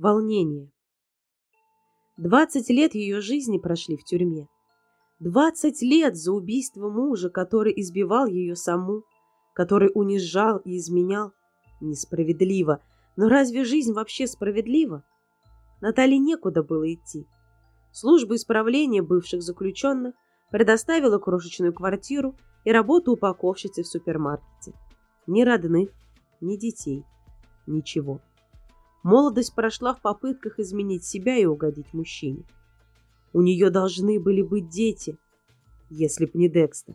Волнение. Двадцать лет ее жизни прошли в тюрьме. Двадцать лет за убийство мужа, который избивал ее саму, который унижал и изменял. Несправедливо. Но разве жизнь вообще справедлива? Натали некуда было идти. Служба исправления бывших заключенных предоставила крошечную квартиру и работу упаковщицы в супермаркете. Ни родных, ни детей. Ничего. Молодость прошла в попытках изменить себя и угодить мужчине. У нее должны были быть дети, если б не Декстер.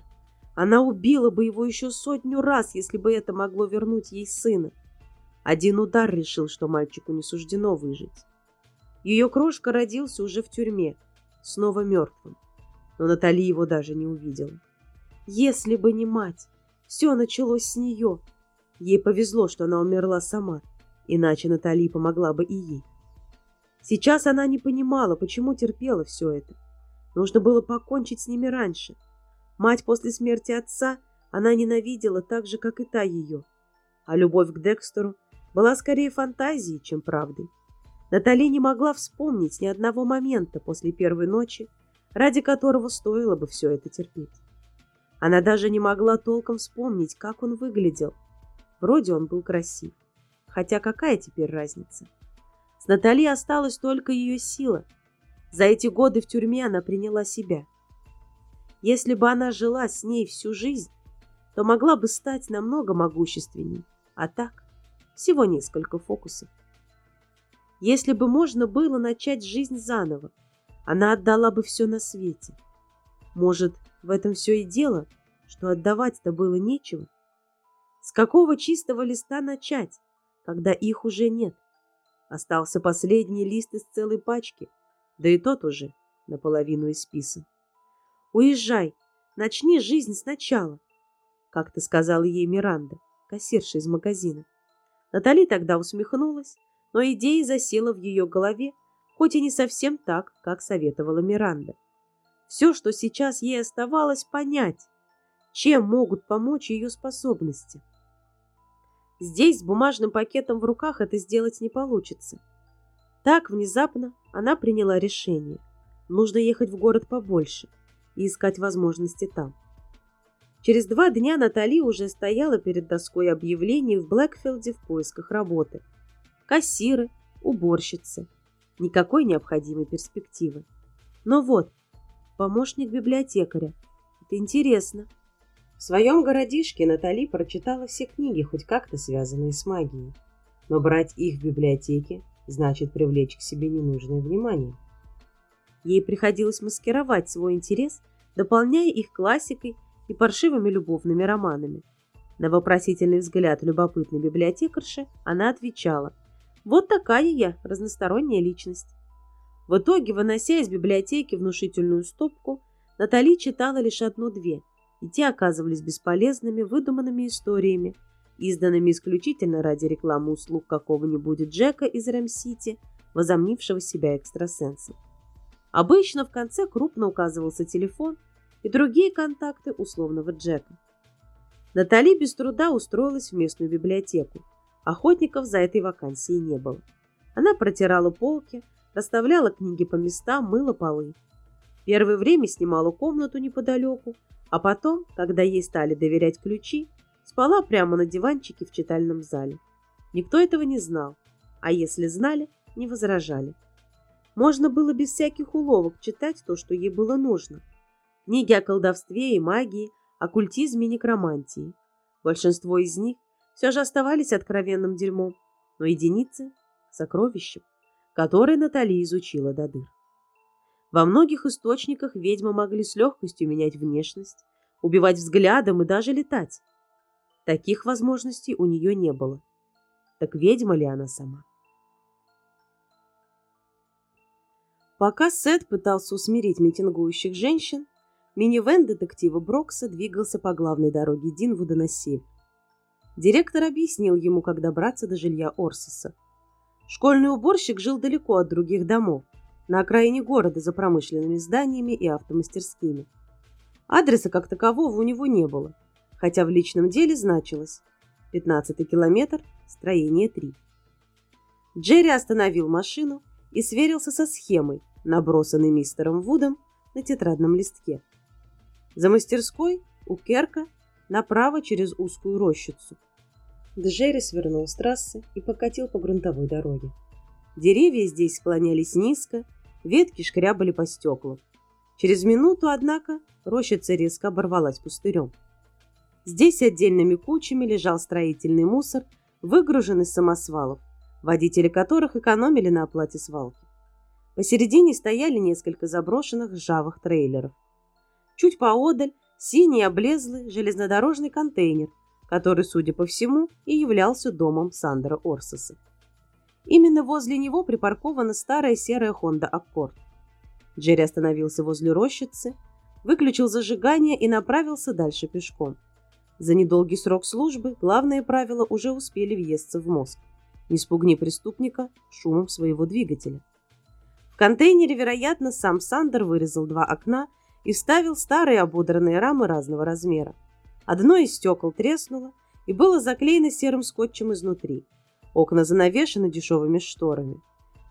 Она убила бы его еще сотню раз, если бы это могло вернуть ей сына. Один удар решил, что мальчику не суждено выжить. Ее крошка родился уже в тюрьме, снова мертвым. Но Натали его даже не увидела. Если бы не мать, все началось с нее. Ей повезло, что она умерла сама, иначе Натали помогла бы и ей. Сейчас она не понимала, почему терпела все это. Нужно было покончить с ними раньше. Мать после смерти отца она ненавидела так же, как и та ее. А любовь к Декстеру была скорее фантазией, чем правдой. Натали не могла вспомнить ни одного момента после первой ночи, ради которого стоило бы все это терпеть. Она даже не могла толком вспомнить, как он выглядел. Вроде он был красив. Хотя какая теперь разница? С Натали осталась только ее сила. За эти годы в тюрьме она приняла себя. Если бы она жила с ней всю жизнь, то могла бы стать намного могущественней. А так, всего несколько фокусов. Если бы можно было начать жизнь заново, она отдала бы все на свете. Может, в этом все и дело, что отдавать-то было нечего? С какого чистого листа начать, когда их уже нет? Остался последний лист из целой пачки, да и тот уже наполовину исписан. «Уезжай, начни жизнь сначала», — как-то сказала ей Миранда, кассирша из магазина. Натали тогда усмехнулась, но идея засела в ее голове, хоть и не совсем так, как советовала Миранда. Все, что сейчас ей оставалось понять, чем могут помочь ее способности. Здесь с бумажным пакетом в руках это сделать не получится. Так внезапно она приняла решение. Нужно ехать в город побольше и искать возможности там. Через два дня Натали уже стояла перед доской объявлений в Блэкфилде в поисках работы. Кассиры, уборщицы. Никакой необходимой перспективы. Но вот, помощник библиотекаря. Это интересно. В своем городишке Натали прочитала все книги, хоть как-то связанные с магией. Но брать их в библиотеке значит привлечь к себе ненужное внимание. Ей приходилось маскировать свой интерес, дополняя их классикой и паршивыми любовными романами. На вопросительный взгляд любопытной библиотекарши она отвечала «Вот такая я, разносторонняя личность». В итоге, вынося из библиотеки внушительную стопку, Натали читала лишь одну-две – и те оказывались бесполезными, выдуманными историями, изданными исключительно ради рекламы услуг какого-нибудь Джека из Рэм-Сити, возомнившего себя экстрасенсом. Обычно в конце крупно указывался телефон и другие контакты условного Джека. Натали без труда устроилась в местную библиотеку. Охотников за этой вакансией не было. Она протирала полки, расставляла книги по местам, мыла полы. Первое время снимала комнату неподалеку, а потом, когда ей стали доверять ключи, спала прямо на диванчике в читальном зале. Никто этого не знал, а если знали, не возражали. Можно было без всяких уловок читать то, что ей было нужно. Книги о колдовстве и магии, оккультизме и некромантии. Большинство из них все же оставались откровенным дерьмом, но единицы — сокровищем, которое Натали изучила до дыр. Во многих источниках ведьмы могли с легкостью менять внешность, убивать взглядом и даже летать. Таких возможностей у нее не было. Так ведьма ли она сама? Пока Сет пытался усмирить митингующих женщин, минивэн детектива Брокса двигался по главной дороге Динвуда на север. Директор объяснил ему, как добраться до жилья Орсоса. Школьный уборщик жил далеко от других домов, на окраине города за промышленными зданиями и автомастерскими. Адреса как такового у него не было, хотя в личном деле значилось 15 километр, строение 3. Джерри остановил машину и сверился со схемой, набросанной мистером Вудом на тетрадном листке. За мастерской у Керка направо через узкую рощицу. Джерри свернул с трассы и покатил по грунтовой дороге. Деревья здесь склонялись низко, ветки шкрябали по стеклам. Через минуту, однако, рощица резко оборвалась пустырем. Здесь отдельными кучами лежал строительный мусор, выгруженный с самосвалов, водители которых экономили на оплате свалки. Посередине стояли несколько заброшенных ржавых трейлеров. Чуть поодаль синий облезлый железнодорожный контейнер, который, судя по всему, и являлся домом Сандера Орсоса. Именно возле него припаркована старая серая Honda Accord. Джерри остановился возле рощицы, выключил зажигание и направился дальше пешком. За недолгий срок службы главные правила уже успели въесться в мозг. Не спугни преступника шумом своего двигателя. В контейнере, вероятно, сам Сандер вырезал два окна и вставил старые ободранные рамы разного размера. Одно из стекол треснуло и было заклеено серым скотчем изнутри. Окна занавешены дешевыми шторами.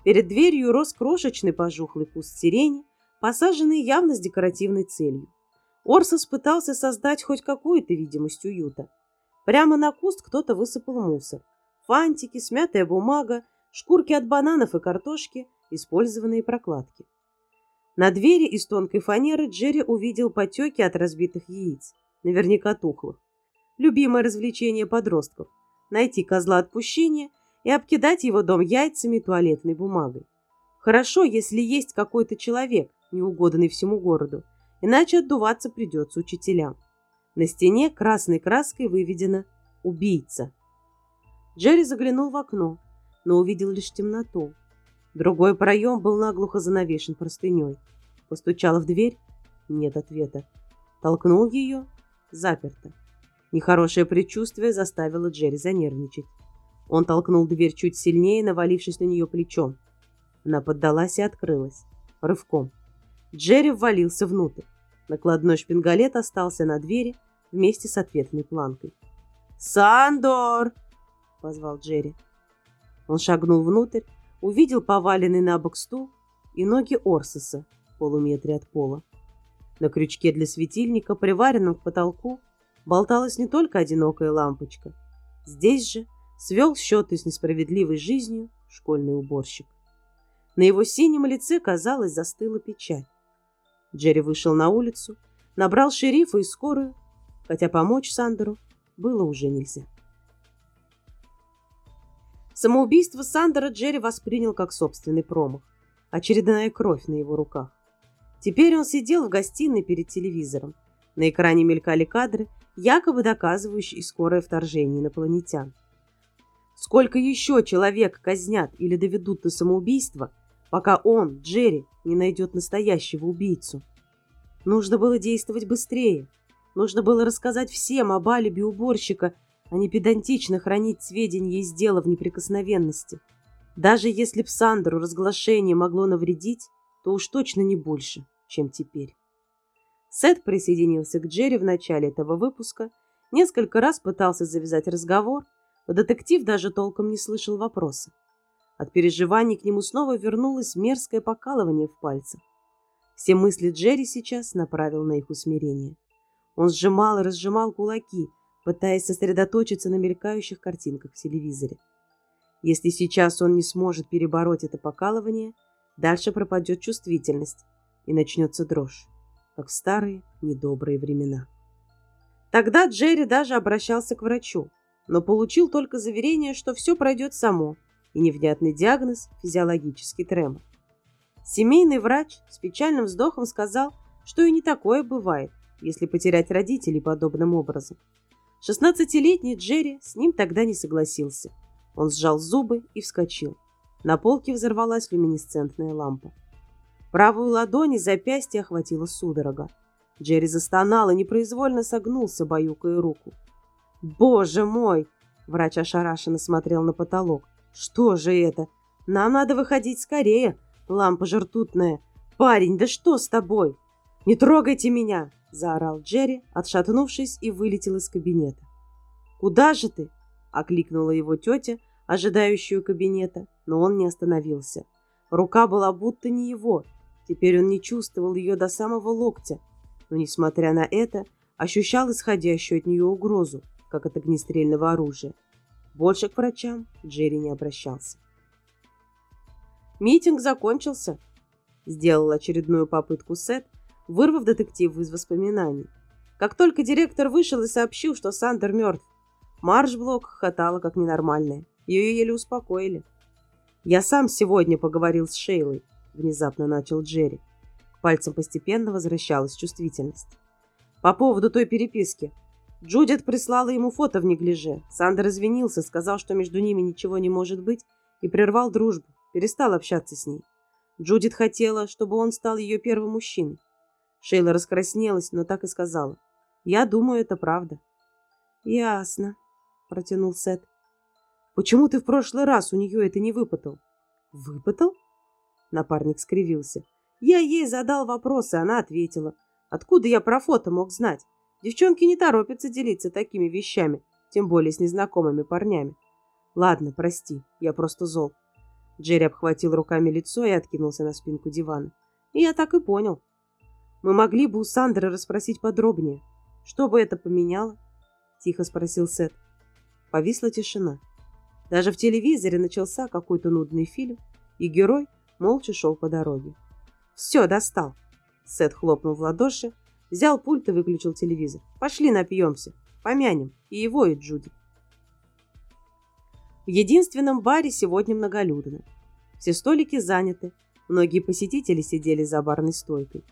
Перед дверью рос крошечный пожухлый куст сирени, посаженный явно с декоративной целью. Орсос пытался создать хоть какую-то видимость уюта. Прямо на куст кто-то высыпал мусор. Фантики, смятая бумага, шкурки от бананов и картошки, использованные прокладки. На двери из тонкой фанеры Джерри увидел потеки от разбитых яиц, наверняка тухлых. Любимое развлечение подростков – найти козла отпущения и обкидать его дом яйцами и туалетной бумагой. Хорошо, если есть какой-то человек, неугодный всему городу, иначе отдуваться придется учителям. На стене красной краской выведено «Убийца». Джерри заглянул в окно, но увидел лишь темноту. Другой проем был наглухо занавешен простыней. Постучала в дверь. Нет ответа. Толкнул ее. Заперто. Нехорошее предчувствие заставило Джерри занервничать. Он толкнул дверь чуть сильнее, навалившись на нее плечом. Она поддалась и открылась. Рывком. Джерри ввалился внутрь. Накладной шпингалет остался на двери вместе с ответной планкой. «Сандор!» — позвал Джерри. Он шагнул внутрь, увидел поваленный на бок стул и ноги Орсоса, полуметре от пола. На крючке для светильника, приваренном к потолку, болталась не только одинокая лампочка. Здесь же свел счеты с несправедливой жизнью школьный уборщик. На его синем лице, казалось, застыла печаль. Джерри вышел на улицу, набрал шерифа и скорую, хотя помочь Сандеру было уже нельзя. Самоубийство Сандера Джерри воспринял как собственный промах, очередная кровь на его руках. Теперь он сидел в гостиной перед телевизором. На экране мелькали кадры, якобы доказывающие скорое вторжение инопланетян. Сколько еще человек казнят или доведут до самоубийства, пока он, Джерри, не найдет настоящего убийцу? Нужно было действовать быстрее. Нужно было рассказать всем об алиби уборщика, а не педантично хранить сведения из дела в неприкосновенности. Даже если б Сандеру разглашение могло навредить, то уж точно не больше чем теперь. Сет присоединился к Джерри в начале этого выпуска, несколько раз пытался завязать разговор, но детектив даже толком не слышал вопроса. От переживаний к нему снова вернулось мерзкое покалывание в пальцах. Все мысли Джерри сейчас направил на их усмирение. Он сжимал и разжимал кулаки, пытаясь сосредоточиться на мелькающих картинках в телевизоре. Если сейчас он не сможет перебороть это покалывание, дальше пропадет чувствительность, и начнется дрожь, как в старые недобрые времена. Тогда Джерри даже обращался к врачу, но получил только заверение, что все пройдет само, и невнятный диагноз – физиологический тремор. Семейный врач с печальным вздохом сказал, что и не такое бывает, если потерять родителей подобным образом. Шестнадцатилетний Джерри с ним тогда не согласился. Он сжал зубы и вскочил. На полке взорвалась люминесцентная лампа. Правую ладонь и запястье охватила судорога. Джерри застонал и непроизвольно согнулся, баюкая руку. «Боже мой!» Врач ошарашенно смотрел на потолок. «Что же это? Нам надо выходить скорее. Лампа же ртутная. Парень, да что с тобой?» «Не трогайте меня!» Заорал Джерри, отшатнувшись и вылетел из кабинета. «Куда же ты?» – окликнула его тетя, ожидающую кабинета – но он не остановился. Рука была будто не его. Теперь он не чувствовал ее до самого локтя, но, несмотря на это, ощущал исходящую от нее угрозу, как от огнестрельного оружия. Больше к врачам Джерри не обращался. Митинг закончился. Сделал очередную попытку Сет, вырвав детектив из воспоминаний. Как только директор вышел и сообщил, что Сандер мертв, Марш-блок хохотала как ненормальная. Ее еле успокоили. «Я сам сегодня поговорил с Шейлой», — внезапно начал Джерри. К пальцам постепенно возвращалась чувствительность. «По поводу той переписки. Джудит прислала ему фото в неглиже. Сандер извинился, сказал, что между ними ничего не может быть, и прервал дружбу, перестал общаться с ней. Джудит хотела, чтобы он стал ее первым мужчиной. Шейла раскраснелась, но так и сказала. «Я думаю, это правда». «Ясно», протянул Сет. Почему ты в прошлый раз у нее это не выпытал? Выпытал? Напарник скривился. Я ей задал вопросы, она ответила. Откуда я про фото мог знать? Девчонки не торопятся делиться такими вещами, тем более с незнакомыми парнями. Ладно, прости, я просто зол. Джерри обхватил руками лицо и откинулся на спинку дивана. И я так и понял. Мы могли бы у Сандры расспросить подробнее. Что бы это поменяло? Тихо спросил Сет. Повисла тишина. Даже в телевизоре начался какой-то нудный фильм, и герой молча шел по дороге. «Все, достал!» Сет хлопнул в ладоши, взял пульт и выключил телевизор. «Пошли напьемся, помянем и его, и Джуди». В единственном баре сегодня многолюдно. Все столики заняты, многие посетители сидели за барной стойкой.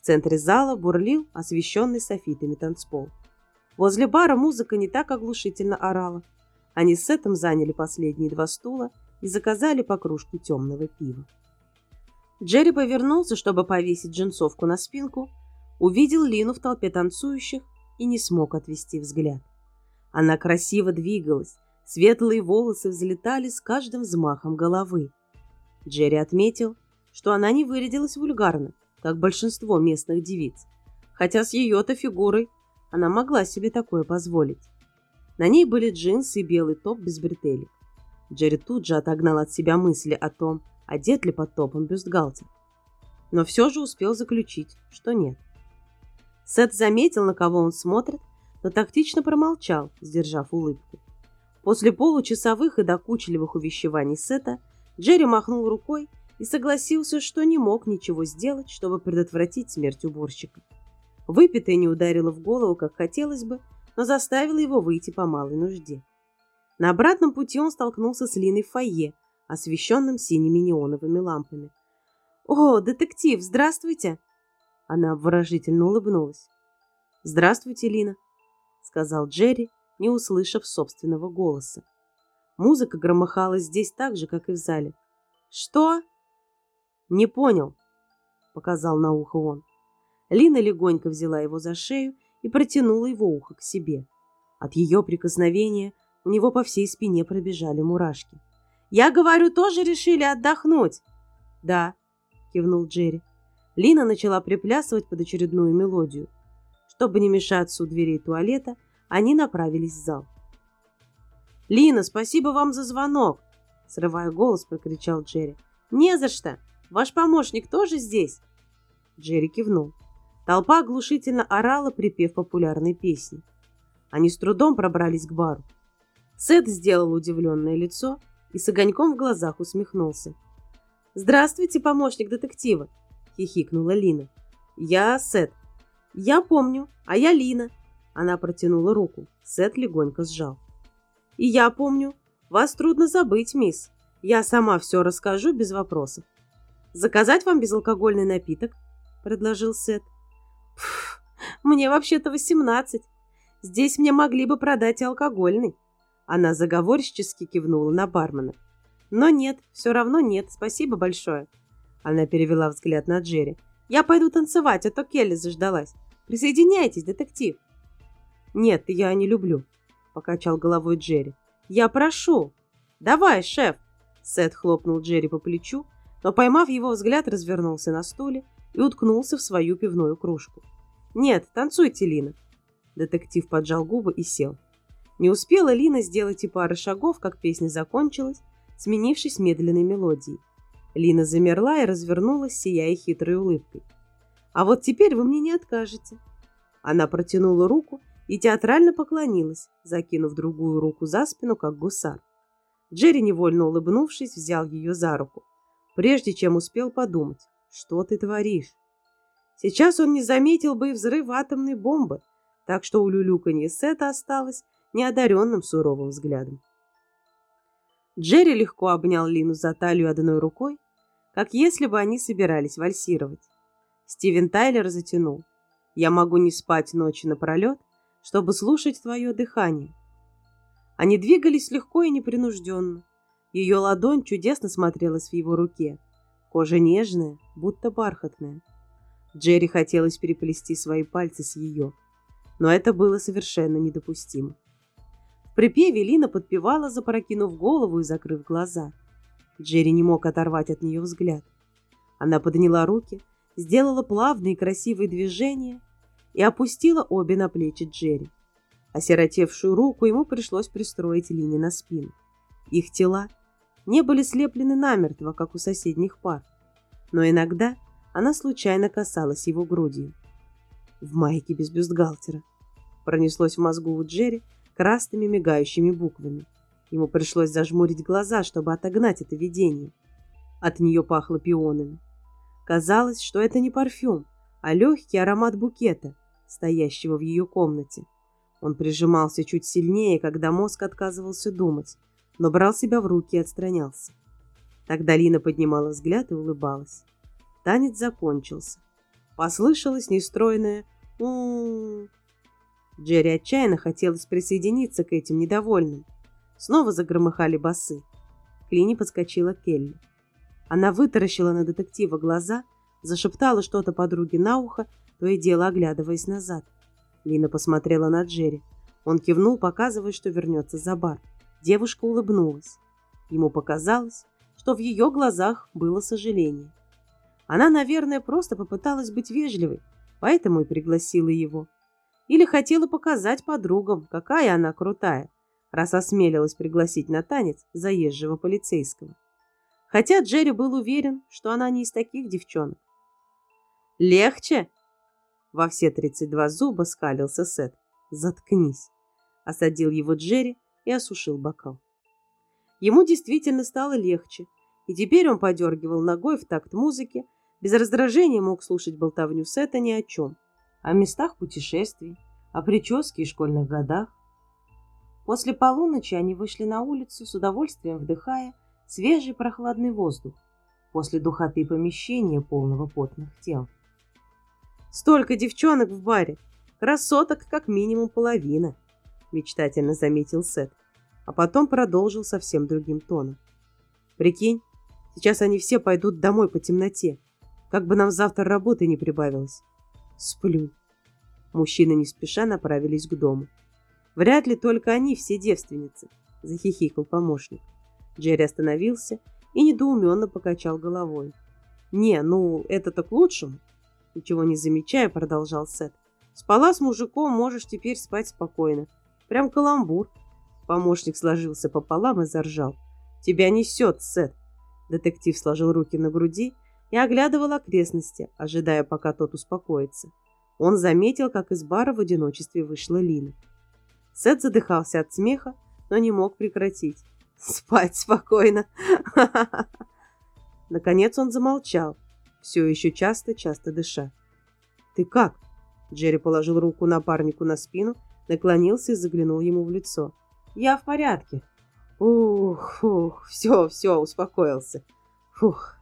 В центре зала бурлил освещенный софитами танцпол. Возле бара музыка не так оглушительно орала. Они с Сетом заняли последние два стула и заказали по кружке темного пива. Джерри повернулся, чтобы повесить джинсовку на спинку, увидел Лину в толпе танцующих и не смог отвести взгляд. Она красиво двигалась, светлые волосы взлетали с каждым взмахом головы. Джерри отметил, что она не вырядилась вульгарно, как большинство местных девиц, хотя с ее-то фигурой она могла себе такое позволить. На ней были джинсы и белый топ без бретелек. Джерри тут же отогнал от себя мысли о том, одет ли под топом бюстгальтер. Но все же успел заключить, что нет. Сет заметил, на кого он смотрит, но тактично промолчал, сдержав улыбку. После получасовых и докучливых увещеваний Сета Джерри махнул рукой и согласился, что не мог ничего сделать, чтобы предотвратить смерть уборщика. Выпитое не ударило в голову, как хотелось бы, но заставило его выйти по малой нужде. На обратном пути он столкнулся с Линой в фойе, освещенным синими неоновыми лампами. «О, детектив, здравствуйте!» Она обворожительно улыбнулась. «Здравствуйте, Лина», — сказал Джерри, не услышав собственного голоса. Музыка громыхала здесь так же, как и в зале. «Что?» «Не понял», — показал на ухо он. Лина легонько взяла его за шею и протянула его ухо к себе. От ее прикосновения у него по всей спине пробежали мурашки. «Я говорю, тоже решили отдохнуть?» «Да», — кивнул Джерри. Лина начала приплясывать под очередную мелодию. Чтобы не мешаться у дверей туалета, они направились в зал. «Лина, спасибо вам за звонок!» Срывая голос, прокричал Джерри. «Не за что! Ваш помощник тоже здесь?» Джерри кивнул. Толпа оглушительно орала, припев популярной песни. Они с трудом пробрались к бару. Сет сделал удивленное лицо и с огоньком в глазах усмехнулся. «Здравствуйте, помощник детектива!» – хихикнула Лина. «Я Сет». «Я помню, а я Лина». Она протянула руку. Сет легонько сжал. «И я помню. Вас трудно забыть, мисс. Я сама все расскажу без вопросов». «Заказать вам безалкогольный напиток?» – предложил Сет. Мне вообще-то восемнадцать. Здесь мне могли бы продать и алкогольный. Она заговорщически кивнула на бармена. Но нет, все равно нет, спасибо большое. Она перевела взгляд на Джерри. Я пойду танцевать, а то Келли заждалась. Присоединяйтесь, детектив. Нет, я не люблю, покачал головой Джерри. Я прошу. Давай, шеф. Сет хлопнул Джерри по плечу, но, поймав его взгляд, развернулся на стуле и уткнулся в свою пивную кружку. «Нет, танцуйте, Лина!» Детектив поджал губы и сел. Не успела Лина сделать и пары шагов, как песня закончилась. сменившись медленной мелодией. Лина замерла и развернулась, сияя хитрой улыбкой. «А вот теперь вы мне не откажете». Она протянула руку и театрально поклонилась, закинув другую руку за спину, как гусар. Джерри, невольно улыбнувшись, взял ее за руку, прежде чем успел подумать, что ты творишь. Сейчас он не заметил бы и взрыв атомной бомбы, так что у люлюканье Сета осталось неодаренным суровым взглядом. Джерри легко обнял Лину за талию одной рукой, как если бы они собирались вальсировать. Стивен Тайлер затянул. «Я могу не спать ночи напролет, чтобы слушать твое дыхание». Они двигались легко и непринужденно. Ее ладонь чудесно смотрелась в его руке. Кожа нежная, будто бархатная. Джерри хотелось переплести свои пальцы с ее, но это было совершенно недопустимо. Припеве Лина подпевала, запрокинув голову и закрыв глаза. Джерри не мог оторвать от нее взгляд. Она подняла руки, сделала плавные красивые движения и опустила обе на плечи Джерри. Осиротевшую руку ему пришлось пристроить Лине на спину. Их тела не были слеплены намертво, как у соседних пар, но иногда она случайно касалась его грудью. В майке без бюстгальтера. Пронеслось в мозгу у Джерри красными мигающими буквами. Ему пришлось зажмурить глаза, чтобы отогнать это видение. От нее пахло пионами. Казалось, что это не парфюм, а легкий аромат букета, стоящего в ее комнате. Он прижимался чуть сильнее, когда мозг отказывался думать, но брал себя в руки и отстранялся. Тогда Лина поднимала взгляд и улыбалась. Танец закончился. Послышалось -у, -у Джерри отчаянно хотелось присоединиться к этим недовольным. Снова загромыхали басы. К Лине подскочила Келли. Она вытаращила на детектива глаза, зашептала что-то подруге на ухо, то и дело оглядываясь назад. Лина посмотрела на Джерри. Он кивнул, показывая, что вернется за бар. Девушка улыбнулась. Ему показалось, что в ее глазах было сожаление. Она, наверное, просто попыталась быть вежливой, поэтому и пригласила его. Или хотела показать подругам, какая она крутая, раз осмелилась пригласить на танец заезжего полицейского. Хотя Джерри был уверен, что она не из таких девчонок. «Легче?» Во все 32 зуба скалился Сет. «Заткнись!» Осадил его Джерри и осушил бокал. Ему действительно стало легче, и теперь он подергивал ногой в такт музыки, без раздражения мог слушать болтовню Сета ни о чем. О местах путешествий, о прическе и школьных годах. После полуночи они вышли на улицу, с удовольствием вдыхая свежий прохладный воздух после духоты помещения, полного потных тел. «Столько девчонок в баре! Красоток как минимум половина!» – мечтательно заметил Сет, а потом продолжил совсем другим тоном. «Прикинь, сейчас они все пойдут домой по темноте, как бы нам завтра работы не прибавилось. Сплю. Мужчины не спеша направились к дому. Вряд ли только они все девственницы, захихикал помощник. Джерри остановился и недоуменно покачал головой. Не, ну, это-то к лучшему. Ничего не замечая, продолжал Сет. Спала с мужиком, можешь теперь спать спокойно. Прям каламбур. Помощник сложился пополам и заржал. Тебя несет, Сет. Детектив сложил руки на груди и оглядывал окрестности, ожидая, пока тот успокоится. Он заметил, как из бара в одиночестве вышла Лина. Сет задыхался от смеха, но не мог прекратить. «Спать спокойно!» Наконец он замолчал, все еще часто-часто дыша. «Ты как?» Джерри положил руку напарнику на спину, наклонился и заглянул ему в лицо. «Я в порядке». «Ух, ух, все, все, успокоился. Фух,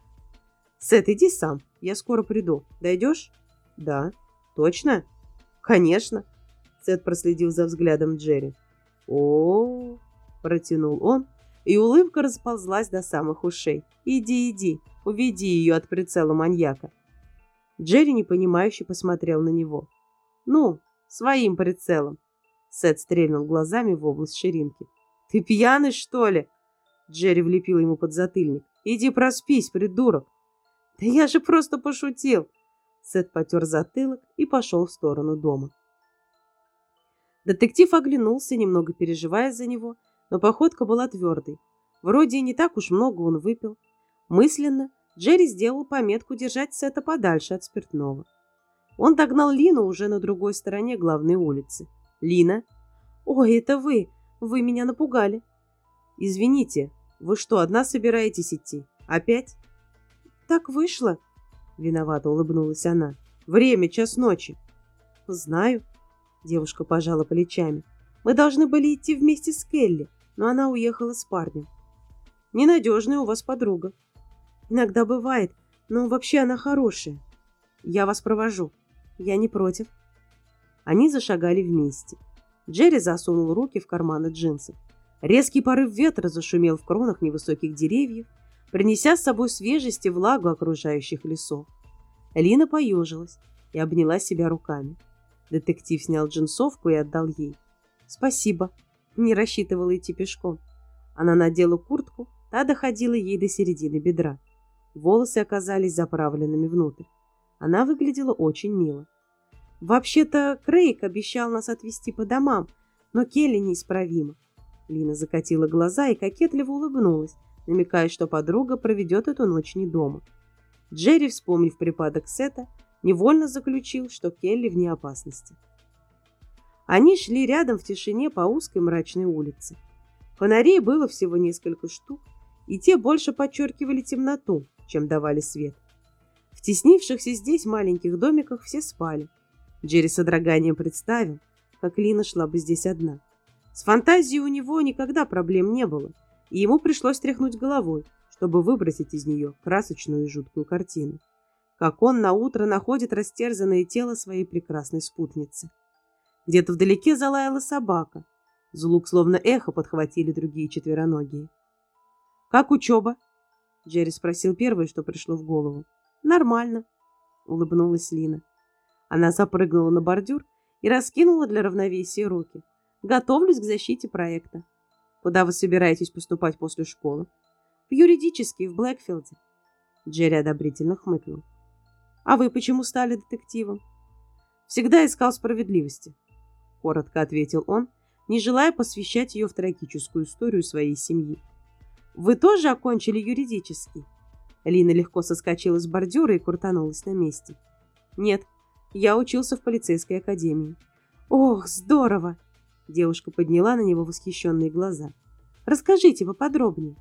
Сет, иди сам. Я скоро приду. Дойдешь? Да. Точно? Конечно. Сет проследил за взглядом Джерри. О, протянул он, и улыбка расползлась до самых ушей. Иди, иди, уведи ее от прицела маньяка. Джерри непонимающе посмотрел на него. Ну, своим прицелом. Сет стрельнул глазами в область ширинки. Ты пьяный, что ли? Джерри влепил ему под затыльник. Иди проспись, придурок. «Да я же просто пошутил!» Сет потер затылок и пошел в сторону дома. Детектив оглянулся, немного переживая за него, но походка была твердой. Вроде и не так уж много он выпил. Мысленно Джерри сделал пометку держать Сета подальше от спиртного. Он догнал Лину уже на другой стороне главной улицы. «Лина?» «Ой, это вы! Вы меня напугали!» «Извините, вы что, одна собираетесь идти? Опять?» «Так вышло!» Виновато улыбнулась она. «Время, час ночи!» «Знаю!» Девушка пожала плечами. «Мы должны были идти вместе с Келли, но она уехала с парнем. Ненадежная у вас подруга. Иногда бывает, но вообще она хорошая. Я вас провожу. Я не против. Они зашагали вместе. Джерри засунул руки в карманы джинсов. Резкий порыв ветра зашумел в кронах невысоких деревьев, принеся с собой свежесть и влагу окружающих лесов. Лина поежилась и обняла себя руками. Детектив снял джинсовку и отдал ей. «Спасибо. Не рассчитывала идти пешком». Она надела куртку, та доходила ей до середины бедра. Волосы оказались заправленными внутрь. Она выглядела очень мило. «Вообще-то Крейг обещал нас отвезти по домам, но Келли неисправима». Лина закатила глаза и кокетливо улыбнулась, намекая, что подруга проведет эту ночь не дома. Джерри, вспомнив припадок Сета, невольно заключил, что Келли вне опасности. Они шли рядом в тишине по узкой мрачной улице. Фонарей было всего несколько штук, и те больше подчеркивали темноту, чем давали свет. В теснившихся здесь маленьких домиках все спали. Джерри с содроганием представил, как Лина шла бы здесь одна. С фантазией у него никогда проблем не было, и ему пришлось тряхнуть головой, чтобы выбросить из нее красочную и жуткую картину. Как он на утро находит растерзанное тело своей прекрасной спутницы. Где-то вдалеке залаяла собака. Звук словно эхо подхватили другие четвероногие. «Как учеба?» Джерри спросил первое, что пришло в голову. «Нормально», — улыбнулась Лина. Она запрыгнула на бордюр и раскинула для равновесия руки. «Готовлюсь к защите проекта. Куда вы собираетесь поступать после школы?» «В юридический, в Блэкфилде». Джерри одобрительно хмыкнул. «А вы почему стали детективом?» «Всегда искал справедливости», — коротко ответил он, не желая посвящать ее в трагическую историю своей семьи. Вы тоже окончили юридический? Лина легко соскочила с бордюра и крутанулась на месте. Нет, я учился в полицейской академии. Ох, здорово! Девушка подняла на него восхищенные глаза. Расскажите поподробнее.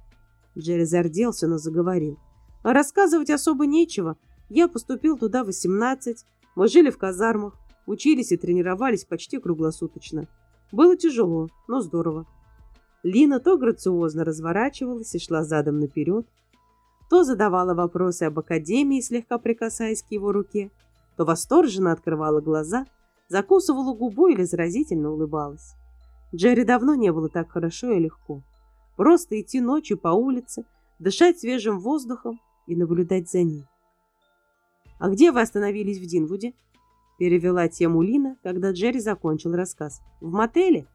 Джерри зарделся, но заговорил. А рассказывать особо нечего. Я поступил туда в 18. Мы жили в казармах, учились и тренировались почти круглосуточно. Было тяжело, но здорово. Лина то грациозно разворачивалась и шла задом наперед, то задавала вопросы об академии, слегка прикасаясь к его руке, то восторженно открывала глаза, закусывала губу или заразительно улыбалась. Джерри давно не было так хорошо и легко. Просто идти ночью по улице, дышать свежим воздухом и наблюдать за ней. «А где вы остановились в Динвуде?» Перевела тему Лина, когда Джерри закончил рассказ. «В мотеле?»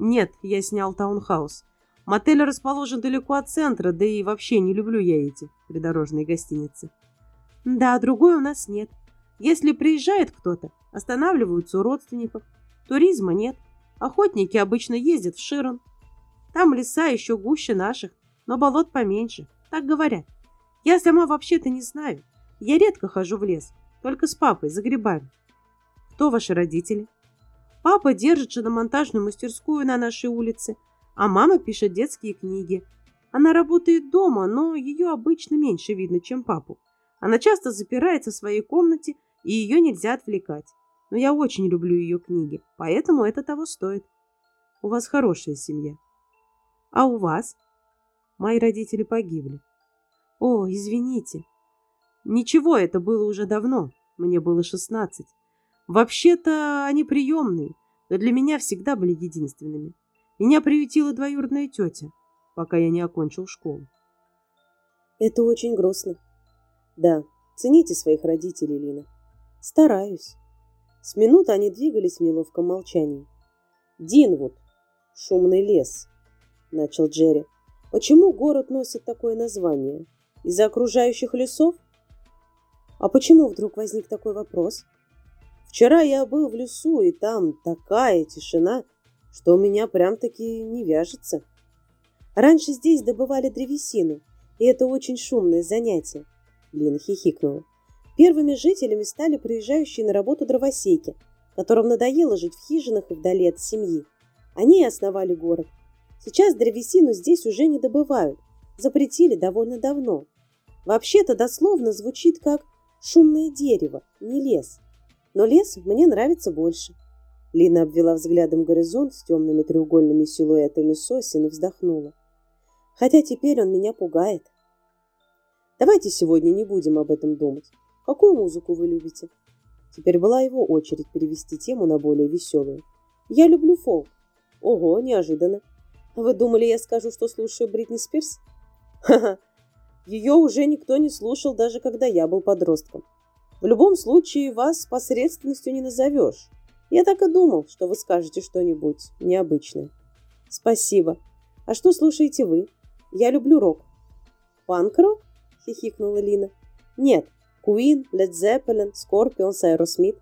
Нет, я снял таунхаус. Мотель расположен далеко от центра, да и вообще не люблю я эти придорожные гостиницы. Да, другой у нас нет. Если приезжает кто-то, останавливаются у родственников. Туризма нет. Охотники обычно ездят в Широн. Там леса еще гуще наших, но болот поменьше, так говорят. Я сама вообще-то не знаю. Я редко хожу в лес, только с папой за грибами. Кто ваши родители? Папа держит шиномонтажную мастерскую на нашей улице, а мама пишет детские книги. Она работает дома, но ее обычно меньше видно, чем папу. Она часто запирается в своей комнате, и ее нельзя отвлекать. Но я очень люблю ее книги, поэтому это того стоит. У вас хорошая семья. А у вас? Мои родители погибли. О, извините. Ничего, это было уже давно. Мне было шестнадцать. Вообще-то они приемные, но для меня всегда были единственными. Меня приютила двоюродная тетя, пока я не окончил школу. Это очень грустно. Да, цените своих родителей, Лина. Стараюсь. С минуты они двигались в неловком молчании. Динвуд, шумный лес, начал Джерри. Почему город носит такое название? Из-за окружающих лесов? А почему вдруг возник такой вопрос? Вчера я был в лесу, и там такая тишина, что у меня прям-таки не вяжется. Раньше здесь добывали древесину, и это очень шумное занятие. Лина хихикнула. Первыми жителями стали приезжающие на работу дровосеки, которым надоело жить в хижинах и вдали от семьи. Они и основали город. Сейчас древесину здесь уже не добывают. Запретили довольно давно. Вообще-то дословно звучит как «шумное дерево», не лес. Но лес мне нравится больше. Лина обвела взглядом горизонт с темными треугольными силуэтами сосен и вздохнула. Хотя теперь он меня пугает. Давайте сегодня не будем об этом думать. Какую музыку вы любите? Теперь была его очередь перевести тему на более веселую. Я люблю фолк. Ого, неожиданно. Вы думали, я скажу, что слушаю Бритни Спирс? Ха-ха. Ее уже никто не слушал, даже когда я был подростком. В любом случае, вас посредственностью не назовешь. Я так и думал, что вы скажете что-нибудь необычное. Спасибо. А что слушаете вы? Я люблю рок. Панк-рок? хихикнула Лина. Нет, Queen, Led Zeppelin, Scorpions, Aerosmith.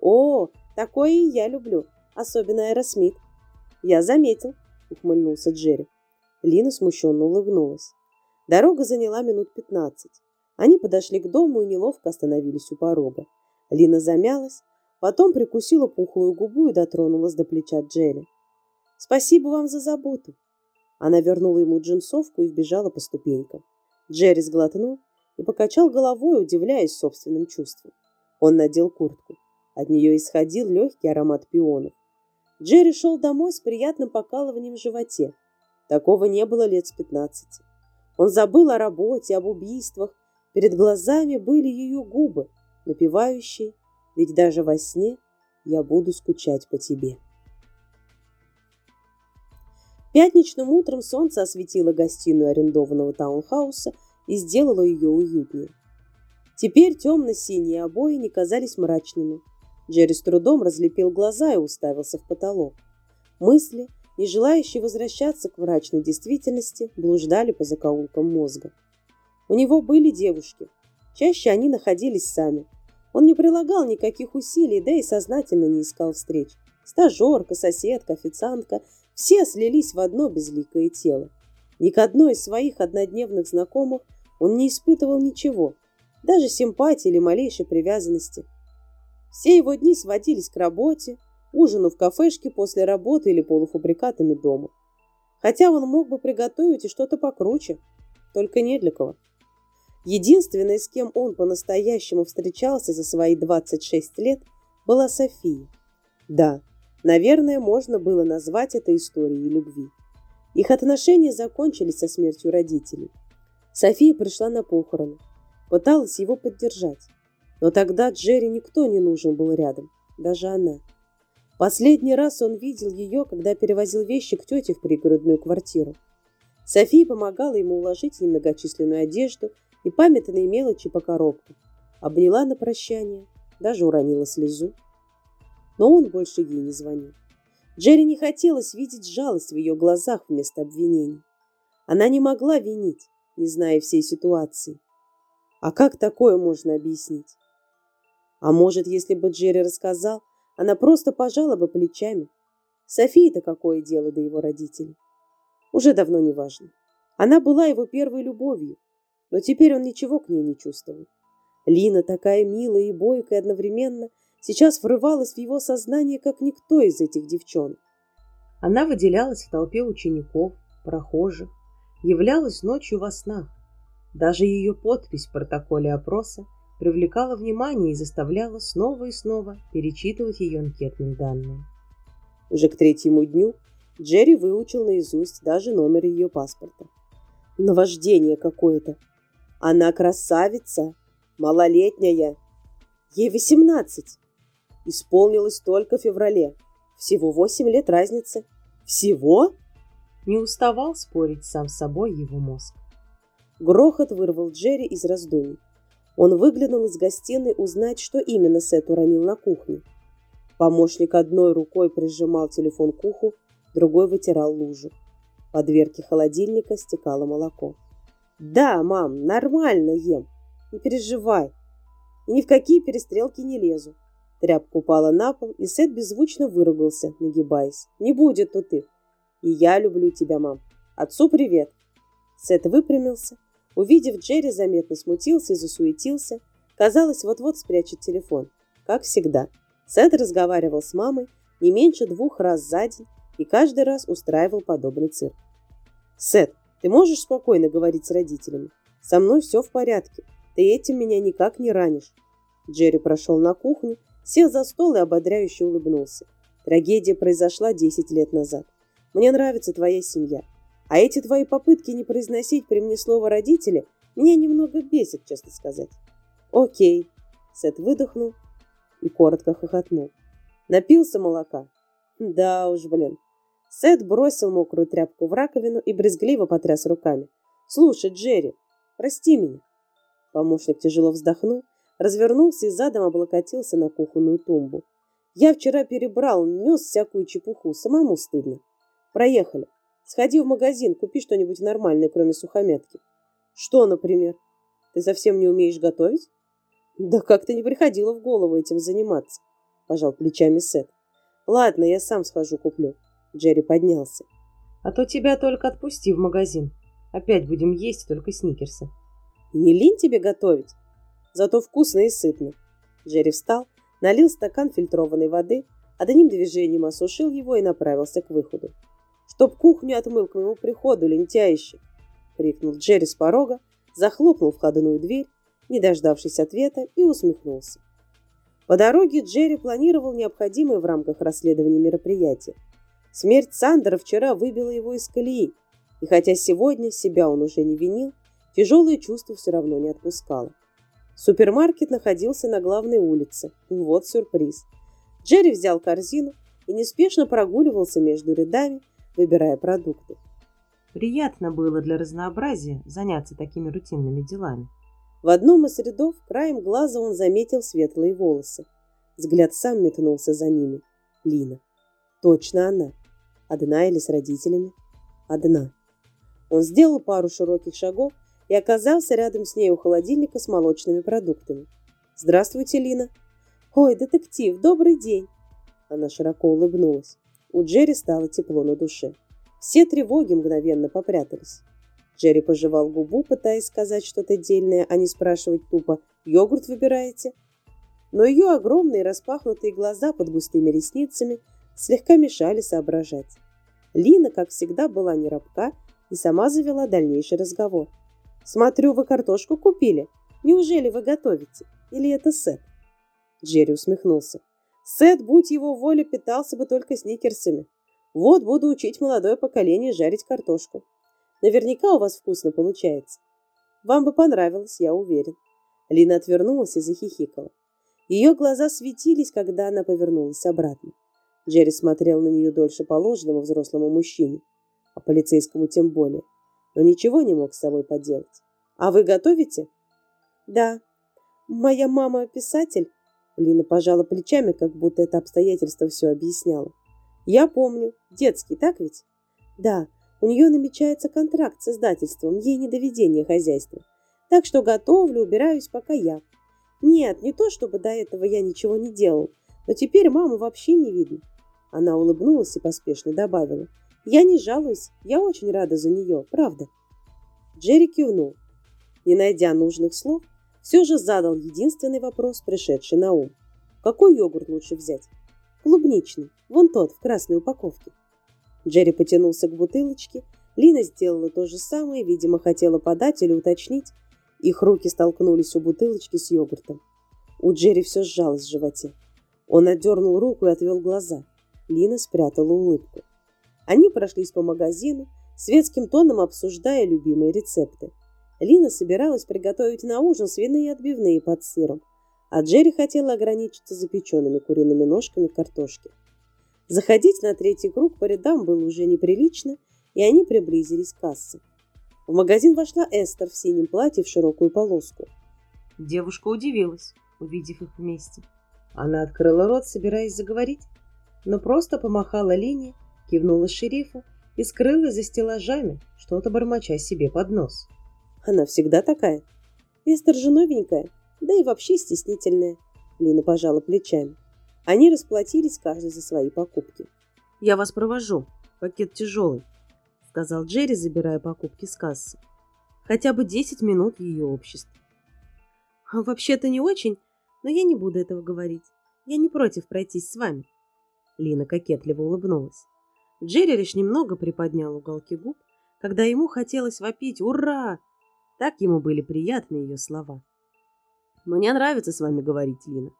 О, такое и я люблю, особенно Aerosmith. Я заметил, ухмыльнулся Джерри. Лина смущенно улыбнулась. Дорога заняла минут пятнадцать. Они подошли к дому и неловко остановились у порога. Лина замялась, потом прикусила пухлую губу и дотронулась до плеча Джерри. «Спасибо вам за заботу». Она вернула ему джинсовку и вбежала по ступенькам. Джерри сглотнул и покачал головой, удивляясь собственным чувствам. Он надел куртку. От нее исходил легкий аромат пионов. Джерри шел домой с приятным покалыванием в животе. Такого не было лет с пятнадцати. Он забыл о работе, об убийствах. Перед глазами были ее губы, напевающие «Ведь даже во сне я буду скучать по тебе». Пятничным утром солнце осветило гостиную арендованного таунхауса и сделало ее уютнее. Теперь темно-синие обои не казались мрачными. Джерри с трудом разлепил глаза и уставился в потолок. Мысли, не желающие возвращаться к мрачной действительности, блуждали по закоулкам мозга. У него были девушки. Чаще они находились сами. Он не прилагал никаких усилий, да и сознательно не искал встреч. Стажерка, соседка, официантка все слились в одно безликое тело. Ни к одной из своих однодневных знакомых он не испытывал ничего, даже симпатии или малейшей привязанности. Все его дни сводились к работе, ужину в кафешке после работы или полуфабрикатами дома. Хотя он мог бы приготовить и что-то покруче, только не для кого. Единственной, с кем он по-настоящему встречался за свои 26 лет, была София. Да, Наверное, можно было назвать это историей любви. Их отношения закончились со смертью родителей. София пришла на похороны, пыталась его поддержать. Но тогда Джерри никто не нужен был рядом, даже она. Последний раз он видел ее, когда перевозил вещи к тете в пригородную квартиру. София помогала ему уложить немногочисленную одежду и памятные мелочи по коробкам. Обняла на прощание, даже уронила слезу но он больше ей не звонил. Джерри не хотелось видеть жалость в ее глазах вместо обвинений. Она не могла винить, не зная всей ситуации. А как такое можно объяснить? А может, если бы Джерри рассказал, она просто пожала бы плечами. Софии-то какое дело до его родителей? Уже давно не важно. Она была его первой любовью, но теперь он ничего к ней не чувствовал. Лина такая милая и бойкая одновременно – сейчас врывалась в его сознание, как никто из этих девчонок. Она выделялась в толпе учеников, прохожих, являлась ночью во снах. Даже ее подпись в протоколе опроса привлекала внимание и заставляла снова и снова перечитывать ее анкетные данные. Уже к третьему дню Джерри выучил наизусть даже номер ее паспорта. Наваждение какое-то. Она красавица, малолетняя. Ей восемнадцать. Исполнилось только в феврале. Всего восемь лет разницы. Всего? Не уставал спорить сам с собой его мозг. Грохот вырвал Джерри из раздумий. Он выглянул из гостиной узнать, что именно Сет уронил на кухне. Помощник одной рукой прижимал телефон к уху, другой вытирал лужу. По дверке холодильника стекало молоко. «Да, мам, нормально ем. Не переживай. И ни в какие перестрелки не лезу. Тряпка упала на пол, и Сет беззвучно выругался, нагибаясь. «Не будет тут их. И я люблю тебя, мам. Отцу привет. Сет выпрямился. Увидев Джерри, заметно смутился и засуетился. Казалось, вот-вот спрячет телефон. Как всегда. Сет разговаривал с мамой не меньше двух раз за день и каждый раз устраивал подобный цирк. «Сет, ты можешь спокойно говорить с родителями? Со мной все в порядке. Ты этим меня никак не ранишь». Джерри прошел на кухню, сел за стол и ободряюще улыбнулся. Трагедия произошла 10 лет назад. Мне нравится твоя семья. А эти твои попытки не произносить при мне слово «родители» меня немного бесит, честно сказать. Окей. Сет выдохнул и коротко хохотнул. Напился молока? Да уж, блин. Сет бросил мокрую тряпку в раковину и брезгливо потряс руками. Слушай, Джерри, прости меня. Помощник тяжело вздохнул, развернулся и задом облокотился на кухонную тумбу. Я вчера перебрал, нес всякую чепуху, самому стыдно. Проехали. Сходи в магазин, купи что-нибудь нормальное, кроме сухомятки. Что, например? Ты совсем не умеешь готовить? Да как-то не приходило в голову этим заниматься, пожал плечами Сет. Ладно, я сам схожу куплю. Джерри поднялся. А то тебя только отпусти в магазин. Опять будем есть только сникерсы. Не лень тебе готовить? Зато вкусно и сытно. Джерри встал, налил стакан фильтрованной воды, одним движением осушил его и направился к выходу. «Чтоб кухню отмыл к моему приходу, лентяище!» — крикнул Джерри с порога, захлопнул входную дверь, не дождавшись ответа, и усмехнулся. По дороге Джерри планировал необходимые в рамках расследования мероприятия. Смерть Сандера вчера выбила его из колеи, и хотя сегодня себя он уже не винил, тяжелое чувство все равно не отпускало. Супермаркет находился на главной улице. Вот сюрприз. Джерри взял корзину и неспешно прогуливался между рядами, выбирая продукты. Приятно было для разнообразия заняться такими рутинными делами. В одном из рядов краем глаза он заметил светлые волосы. Взгляд сам метнулся за ними. Лина. Точно она. Одна или с родителями? Одна. Он сделал пару широких шагов и оказался рядом с ней у холодильника с молочными продуктами. «Здравствуйте, Лина!» «Ой, детектив, добрый день!» Она широко улыбнулась. У Джерри стало тепло на душе. Все тревоги мгновенно попрятались. Джерри пожевал губу, пытаясь сказать что-то дельное, а не спрашивать тупо «Йогурт выбираете?». Но ее огромные распахнутые глаза под густыми ресницами слегка мешали соображать. Лина, как всегда, была не рабка и сама завела дальнейший разговор. «Смотрю, вы картошку купили. Неужели вы готовите? Или это Сет?» Джерри усмехнулся. «Сет, будь его воля, питался бы только сникерсами. Вот буду учить молодое поколение жарить картошку. Наверняка у вас вкусно получается. Вам бы понравилось, я уверен». Лина отвернулась и захихикала. Ее глаза светились, когда она повернулась обратно. Джерри смотрел на нее дольше положенного взрослому мужчине, а полицейскому тем более но ничего не мог с собой поделать. «А вы готовите?» «Да. Моя мама писатель». Лина пожала плечами, как будто это обстоятельство все объясняло. «Я помню. Детский, так ведь?» «Да. У нее намечается контракт с издательством, ей не доведение хозяйства. Так что готовлю, убираюсь пока я. Нет, не то, чтобы до этого я ничего не делал, но теперь маму вообще не видно». Она улыбнулась и поспешно добавила. Я не жалуюсь, я очень рада за нее, правда. Джерри кивнул. Не найдя нужных слов, все же задал единственный вопрос, пришедший на ум. Какой йогурт лучше взять? Клубничный, вон тот, в красной упаковке. Джерри потянулся к бутылочке. Лина сделала то же самое, видимо, хотела подать или уточнить. Их руки столкнулись у бутылочки с йогуртом. У Джерри все сжалось в животе. Он отдернул руку и отвел глаза. Лина спрятала улыбку. Они прошлись по магазину, светским тоном обсуждая любимые рецепты. Лина собиралась приготовить на ужин свиные отбивные под сыром, а Джерри хотела ограничиться запеченными куриными ножками картошки. Заходить на третий круг по рядам было уже неприлично, и они приблизились к кассе. В магазин вошла Эстер в синем платье в широкую полоску. Девушка удивилась, увидев их вместе. Она открыла рот, собираясь заговорить, но просто помахала Лине кивнула шерифу и скрылась за стеллажами, что-то бормоча себе под нос. Она всегда такая. Эстер же новенькая, да и вообще стеснительная. Лина пожала плечами. Они расплатились каждый за свои покупки. «Я вас провожу. Пакет тяжелый». сказал Джерри, забирая покупки с кассы. «Хотя бы десять минут в ее обществе». «Вообще-то не очень, но я не буду этого говорить. Я не против пройтись с вами». Лина кокетливо улыбнулась. Джерри лишь немного приподнял уголки губ, когда ему хотелось вопить «Ура!». Так ему были приятны ее слова. «Мне нравится с вами говорить, Лина».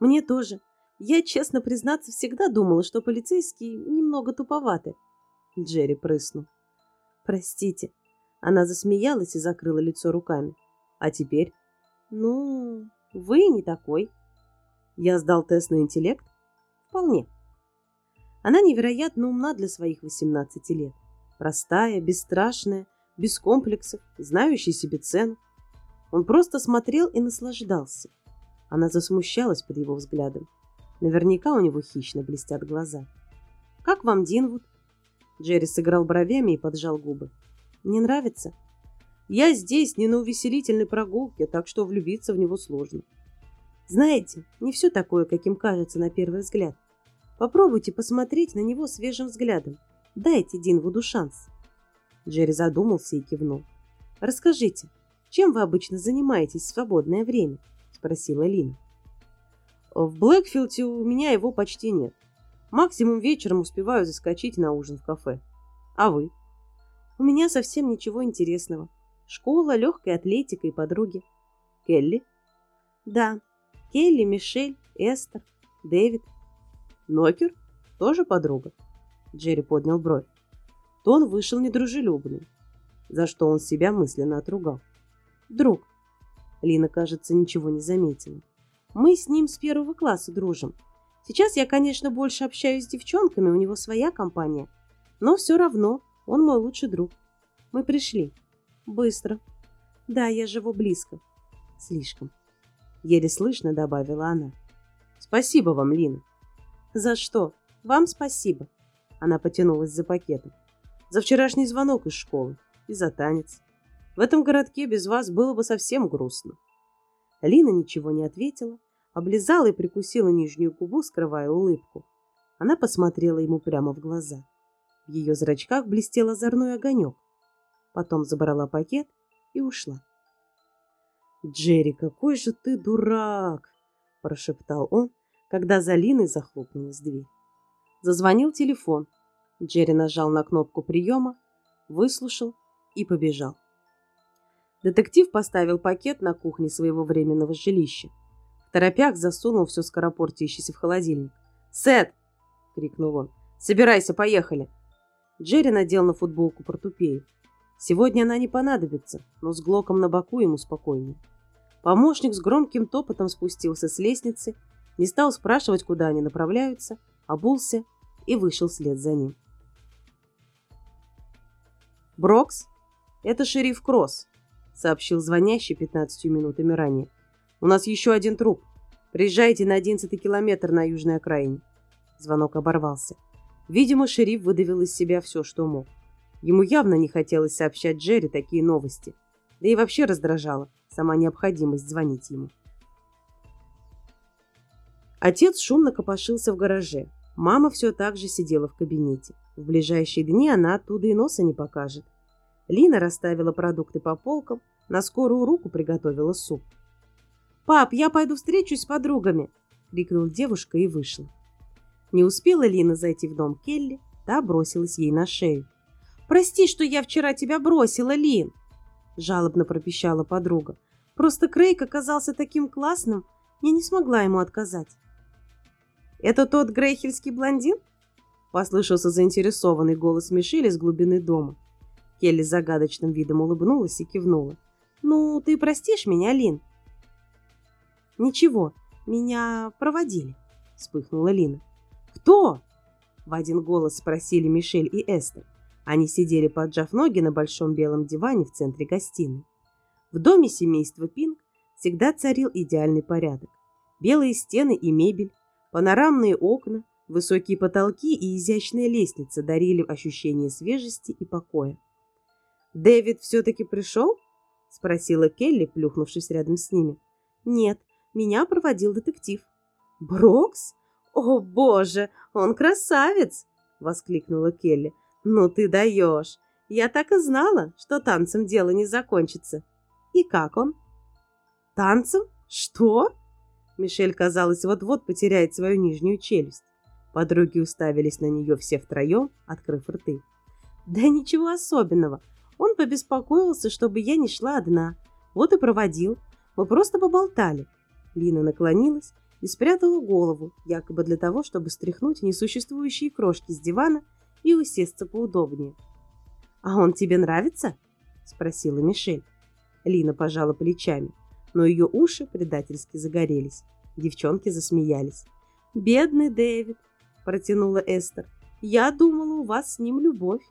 «Мне тоже. Я, честно признаться, всегда думала, что полицейские немного туповаты». Джерри прыснул. «Простите». Она засмеялась и закрыла лицо руками. «А теперь?» «Ну, вы не такой». Я сдал тест на интеллект? Вполне. Она невероятно умна для своих 18 лет. Простая, бесстрашная, без комплексов, знающая себе цену. Он просто смотрел и наслаждался. Она засмущалась под его взглядом. Наверняка у него хищно блестят глаза. «Как вам Динвуд?» Джерри сыграл бровями и поджал губы. «Не нравится?» «Я здесь не на увеселительной прогулке, так что влюбиться в него сложно». «Знаете, не все такое, каким кажется на первый взгляд. Попробуйте посмотреть на него свежим взглядом. Дайте Динвуду шанс. Джерри задумался и кивнул. Расскажите, чем вы обычно занимаетесь в свободное время? Спросила Лина. В Блэкфилде у меня его почти нет. Максимум вечером успеваю заскочить на ужин в кафе. А вы? У меня совсем ничего интересного. Школа, легкая атлетика и подруги. Келли? Да, Келли, Мишель, Эстер, Дэвид. Нокер? Тоже подруга? Джерри поднял бровь. Тон вышел недружелюбный, за что он себя мысленно отругал. Друг. Лина, кажется, ничего не заметила. Мы с ним с первого класса дружим. Сейчас я, конечно, больше общаюсь с девчонками, у него своя компания. Но все равно он мой лучший друг. Мы пришли. Быстро. Да, я живу близко. Слишком. Еле слышно добавила она. Спасибо вам, Лина. «За что? Вам спасибо». Она потянулась за пакетом. «За вчерашний звонок из школы и за танец. В этом городке без вас было бы совсем грустно». Лина ничего не ответила, облизала и прикусила нижнюю губу, скрывая улыбку. Она посмотрела ему прямо в глаза. В ее зрачках блестел озорной огонек. Потом забрала пакет и ушла. «Джерри, какой же ты дурак!» – прошептал он, когда за Линой захлопнулась дверь. Зазвонил телефон. Джерри нажал на кнопку приема, выслушал и побежал. Детектив поставил пакет на кухне своего временного жилища. В торопях засунул все скоропортящееся в холодильник. «Сет!» — крикнул он. «Собирайся, поехали!» Джерри надел на футболку портупею. Сегодня она не понадобится, но с Глоком на боку ему спокойнее. Помощник с громким топотом спустился с лестницы не стал спрашивать, куда они направляются, обулся и вышел вслед за ним. «Брокс, это шериф Кросс», — сообщил звонящий 15 минутами ранее. «У нас еще один труп. Приезжайте на 11 километр на южной окраине». Звонок оборвался. Видимо, шериф выдавил из себя все, что мог. Ему явно не хотелось сообщать Джерри такие новости. Да и вообще раздражала сама необходимость звонить ему. Отец шумно копошился в гараже. Мама все так же сидела в кабинете. В ближайшие дни она оттуда и носа не покажет. Лина расставила продукты по полкам, на скорую руку приготовила суп. «Пап, я пойду встречусь с подругами!» — крикнула девушка и вышла. Не успела Лина зайти в дом Келли, та бросилась ей на шею. «Прости, что я вчера тебя бросила, Лин!» — жалобно пропищала подруга. «Просто Крейг оказался таким классным, я не смогла ему отказать». «Это тот грейхельский блондин?» Послышался заинтересованный голос Мишель из глубины дома. Келли загадочным видом улыбнулась и кивнула. «Ну, ты простишь меня, Лин?» «Ничего, меня проводили», — вспыхнула Лина. «Кто?» — в один голос спросили Мишель и Эстер. Они сидели, поджав ноги на большом белом диване в центре гостиной. В доме семейства Пинг всегда царил идеальный порядок. Белые стены и мебель, Панорамные окна, высокие потолки и изящная лестница дарили ощущение свежести и покоя. «Дэвид все-таки пришел?» — спросила Келли, плюхнувшись рядом с ними. «Нет, меня проводил детектив». «Брокс? О, боже, он красавец!» — воскликнула Келли. Ну ты даешь. Я так и знала, что танцем дело не закончится. И как он? Танцем? Что? Мишель, казалось, вот-вот потеряет свою нижнюю челюсть. Подруги уставились на нее все втроем, открыв рты. Да ничего особенного. Он побеспокоился, чтобы я не шла одна. Вот и проводил. Мы просто поболтали. Лина наклонилась и спрятала голову, якобы для того, чтобы стряхнуть несуществующие крошки с дивана и усесться поудобнее. «А он тебе нравится?» – спросила Мишель. Лина пожала плечами но ее уши предательски загорелись. Девчонки засмеялись. «Бедный Дэвид!» – протянула Эстер. «Я думала, у вас с ним любовь».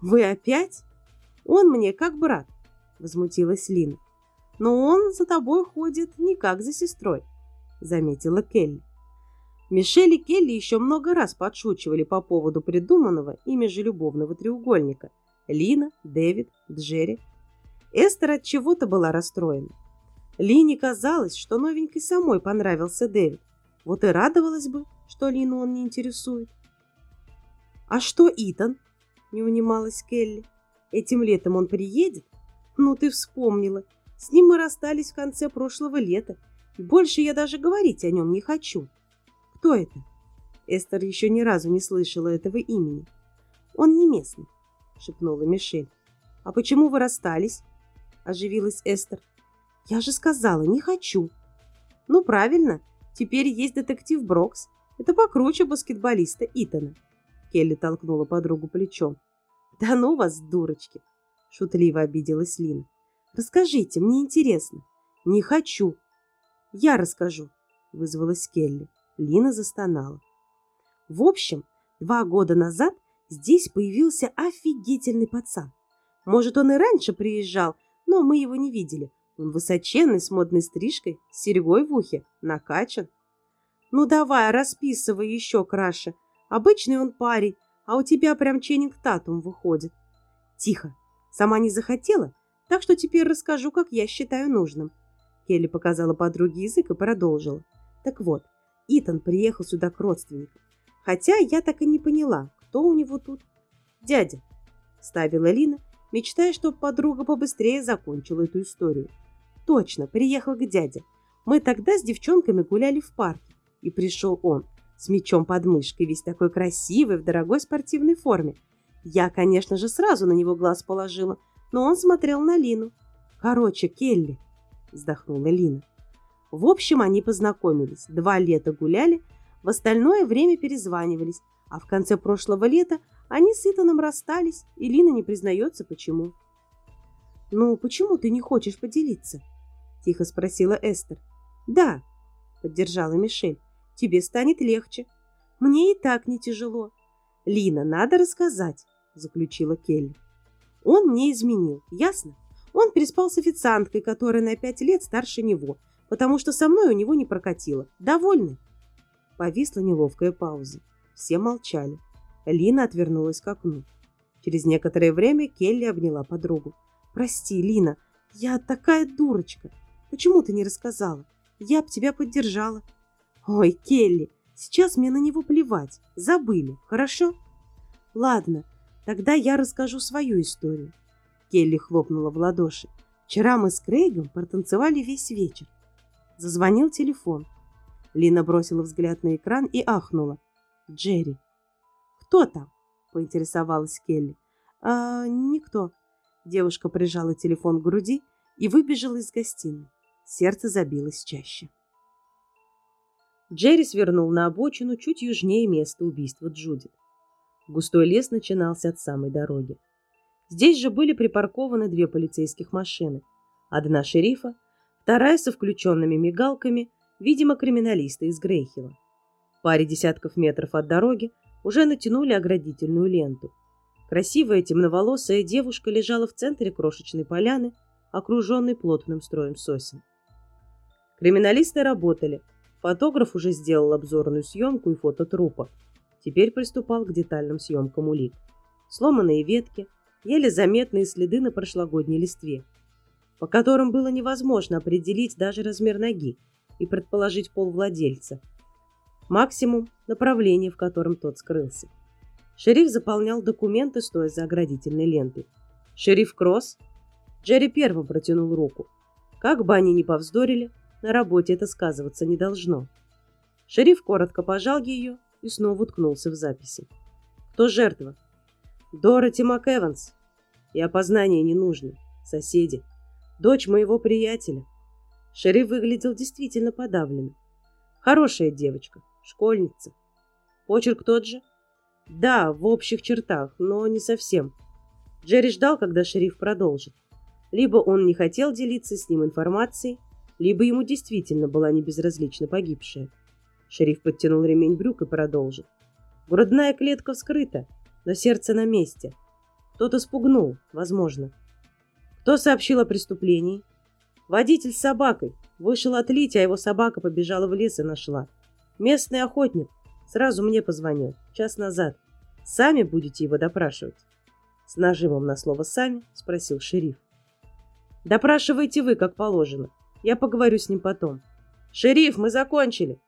«Вы опять? Он мне как брат», – возмутилась Лина. «Но он за тобой ходит не как за сестрой», – заметила Келли. Мишель и Келли еще много раз подшучивали по поводу придуманного ими же любовного треугольника. Лина, Дэвид, Джерри. Эстер от чего-то была расстроена. Лине казалось, что новенькой самой понравился Дэвид. Вот и радовалась бы, что Лину он не интересует. «А что Итан?» – не унималась Келли. «Этим летом он приедет?» «Ну, ты вспомнила. С ним мы расстались в конце прошлого лета. И больше я даже говорить о нем не хочу». «Кто это?» Эстер еще ни разу не слышала этого имени. «Он не местный», – шепнула Мишель. «А почему вы расстались?» – оживилась Эстер. Я же сказала, не хочу. Ну, правильно. Теперь есть детектив Брокс. Это покруче баскетболиста Итана. Келли толкнула подругу плечом. Да ну вас, дурочки. Шутливо обиделась Лина. Расскажите, мне интересно. Не хочу. Я расскажу, вызвалась Келли. Лина застонала. В общем, два года назад здесь появился офигительный пацан. Может, он и раньше приезжал, но мы его не видели. Он высоченный, с модной стрижкой, с серьгой в ухе, накачан. Ну давай, расписывай еще краше. Обычный он парень, а у тебя прям Ченнинг Татум выходит. Тихо. Сама не захотела, так что теперь расскажу, как я считаю нужным. Келли показала подруге язык и продолжила. Так вот, Итан приехал сюда к родственникам. Хотя я так и не поняла, кто у него тут. Дядя, ставила Лина, мечтая, чтобы подруга побыстрее закончила эту историю. Точно, приехал к дяде. Мы тогда с девчонками гуляли в парке, и пришел он с мечом под мышкой, весь такой красивый, в дорогой спортивной форме. Я, конечно же, сразу на него глаз положила, но он смотрел на Лину. Короче, Келли, вздохнула Лина. В общем, они познакомились, два лета гуляли, в остальное время перезванивались, а в конце прошлого лета они с Итаном расстались, и Лина не признается, почему. «Ну, почему ты не хочешь поделиться?» – тихо спросила Эстер. «Да», – поддержала Мишель, – «тебе станет легче. Мне и так не тяжело». «Лина, надо рассказать», – заключила Келли. «Он мне изменил, ясно? Он переспал с официанткой, которая на пять лет старше него, потому что со мной у него не прокатило. Довольны?» Повисла неловкая пауза. Все молчали. Лина отвернулась к окну. Через некоторое время Келли обняла подругу. «Прости, Лина, я такая дурочка. Почему ты не рассказала? Я б тебя поддержала. Ой, Келли, сейчас мне на него плевать. Забыли, хорошо? Ладно, тогда я расскажу свою историю. Келли хлопнула в ладоши. Вчера мы с Крейгом протанцевали весь вечер. Зазвонил телефон. Лина бросила взгляд на экран и ахнула. Джерри. «Кто там?» – поинтересовалась Келли. «А, никто». Девушка прижала телефон к груди и выбежала из гостиной. Сердце забилось чаще. Джерри свернул на обочину чуть южнее места убийства Джудит. Густой лес начинался от самой дороги. Здесь же были припаркованы две полицейских машины. Одна шерифа, вторая со включенными мигалками, видимо, криминалисты из Грейхила. Паре десятков метров от дороги уже натянули оградительную ленту. Красивая темноволосая девушка лежала в центре крошечной поляны, окруженной плотным строем сосен. Криминалисты работали. Фотограф уже сделал обзорную съемку и фото трупа. Теперь приступал к детальным съемкам улик. Сломанные ветки, еле заметные следы на прошлогодней листве, по которым было невозможно определить даже размер ноги и предположить пол владельца. Максимум – направление, в котором тот скрылся. Шериф заполнял документы, стоя за оградительной лентой. «Шериф Кросс?» Джерри первым протянул руку. Как бы они ни повздорили, на работе это сказываться не должно. Шериф коротко пожал ее и снова уткнулся в записи. «Кто жертва?» «Дороти МакЭванс. И опознание не нужно. Соседи. Дочь моего приятеля». Шериф выглядел действительно подавленно. «Хорошая девочка. Школьница. Почерк тот же?» Да, в общих чертах, но не совсем. Джерри ждал, когда шериф продолжит. Либо он не хотел делиться с ним информацией, либо ему действительно была небезразлична погибшая. Шериф подтянул ремень брюк и продолжил. Грудная клетка вскрыта, но сердце на месте. Кто-то спугнул, возможно. Кто сообщил о преступлении? Водитель с собакой. Вышел отлить, а его собака побежала в лес и нашла. Местный охотник. Сразу мне позвонил. Час назад. Сами будете его допрашивать? С нажимом на слово «сами» спросил шериф. Допрашивайте вы, как положено. Я поговорю с ним потом. Шериф, мы закончили.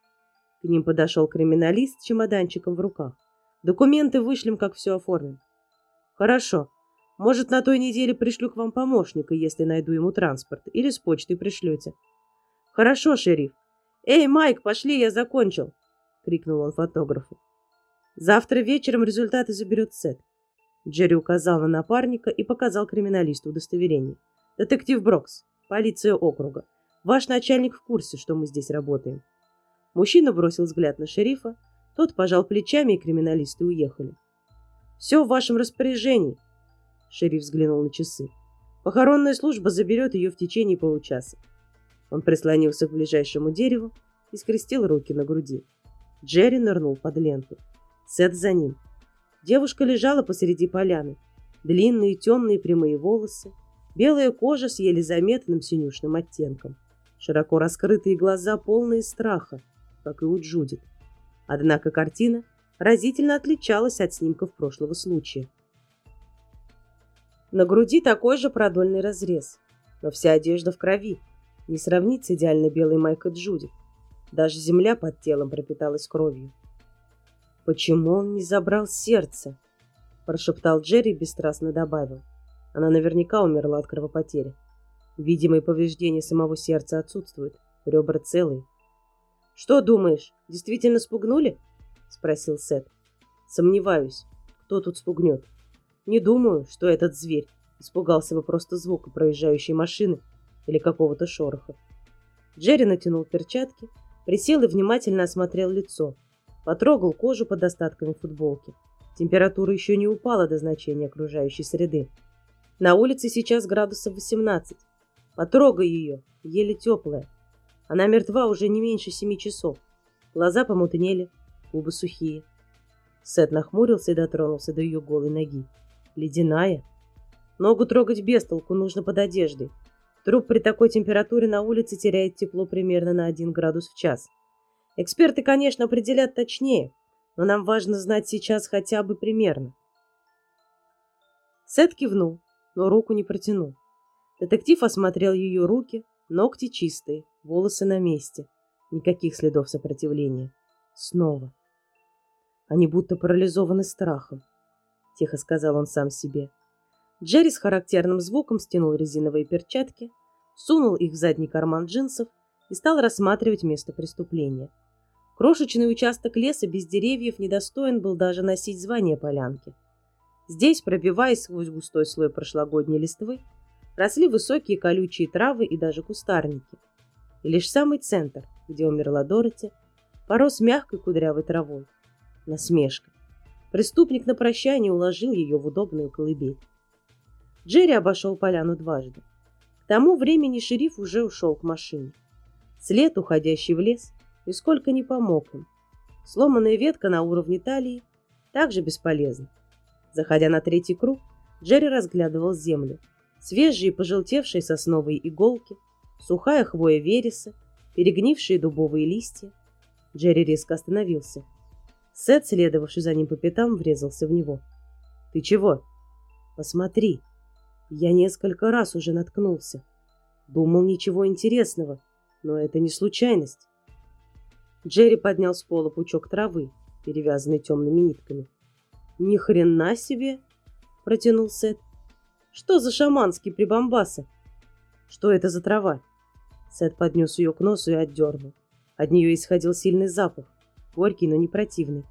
К ним подошел криминалист с чемоданчиком в руках. Документы вышлем, как все оформим. Хорошо. Может, на той неделе пришлю к вам помощника, если найду ему транспорт, или с почтой пришлете. Хорошо, шериф. Эй, Майк, пошли, я закончил. — крикнул он фотографу. «Завтра вечером результаты заберет Сет». Джерри указал на напарника и показал криминалисту удостоверение. «Детектив Брокс, полиция округа. Ваш начальник в курсе, что мы здесь работаем». Мужчина бросил взгляд на шерифа, тот пожал плечами, и криминалисты уехали. «Все в вашем распоряжении», — шериф взглянул на часы. «Похоронная служба заберет ее в течение получаса». Он прислонился к ближайшему дереву и скрестил руки на груди. Джерри нырнул под ленту. Сет за ним. Девушка лежала посреди поляны. Длинные темные прямые волосы, белая кожа с еле заметным синюшным оттенком, широко раскрытые глаза, полные страха, как и у Джудит. Однако картина разительно отличалась от снимков прошлого случая. На груди такой же продольный разрез, но вся одежда в крови, не сравнить с идеально белой майкой Джудит. Даже земля под телом пропиталась кровью. «Почему он не забрал сердце?» – прошептал Джерри и бесстрастно добавил. Она наверняка умерла от кровопотери. Видимые повреждения самого сердца отсутствуют, ребра целые. «Что думаешь, действительно спугнули?» – спросил Сет. «Сомневаюсь, кто тут спугнет. Не думаю, что этот зверь испугался бы просто звука проезжающей машины или какого-то шороха». Джерри натянул перчатки Присел и внимательно осмотрел лицо. Потрогал кожу под остатками футболки. Температура еще не упала до значения окружающей среды. На улице сейчас градусов 18. Потрогай ее, еле теплая. Она мертва уже не меньше семи часов. Глаза помутнели, губы сухие. Сет нахмурился и дотронулся до ее голой ноги. Ледяная. Ногу трогать без толку, нужно под одеждой. Труп при такой температуре на улице теряет тепло примерно на 1 градус в час. Эксперты, конечно, определят точнее, но нам важно знать сейчас хотя бы примерно. Сет кивнул, но руку не протянул. Детектив осмотрел ее руки, ногти чистые, волосы на месте. Никаких следов сопротивления. Снова. Они будто парализованы страхом, тихо сказал он сам себе. Джерри с характерным звуком стянул резиновые перчатки, сунул их в задний карман джинсов и стал рассматривать место преступления. Крошечный участок леса без деревьев недостоин был даже носить звание полянки. Здесь, пробиваясь сквозь густой слой прошлогодней листвы, росли высокие колючие травы и даже кустарники. И лишь самый центр, где умерла Дороти, порос мягкой кудрявой травой. Насмешка. Преступник на прощание уложил ее в удобную колыбель. Джерри обошел поляну дважды. К тому времени шериф уже ушел к машине. След, уходящий в лес, нисколько не помог им. Сломанная ветка на уровне талии также бесполезна. Заходя на третий круг, Джерри разглядывал землю. Свежие пожелтевшие сосновые иголки, сухая хвоя вереса, перегнившие дубовые листья. Джерри резко остановился. Сет, следовавший за ним по пятам, врезался в него. «Ты чего?» «Посмотри!» Я несколько раз уже наткнулся. Думал ничего интересного, но это не случайность. Джерри поднял с пола пучок травы, перевязанный темными нитками. Ни хрена себе, протянул Сет. Что за шаманские прибамбасы? Что это за трава? Сет поднес ее к носу и отдернул. От нее исходил сильный запах, горький, но не противный.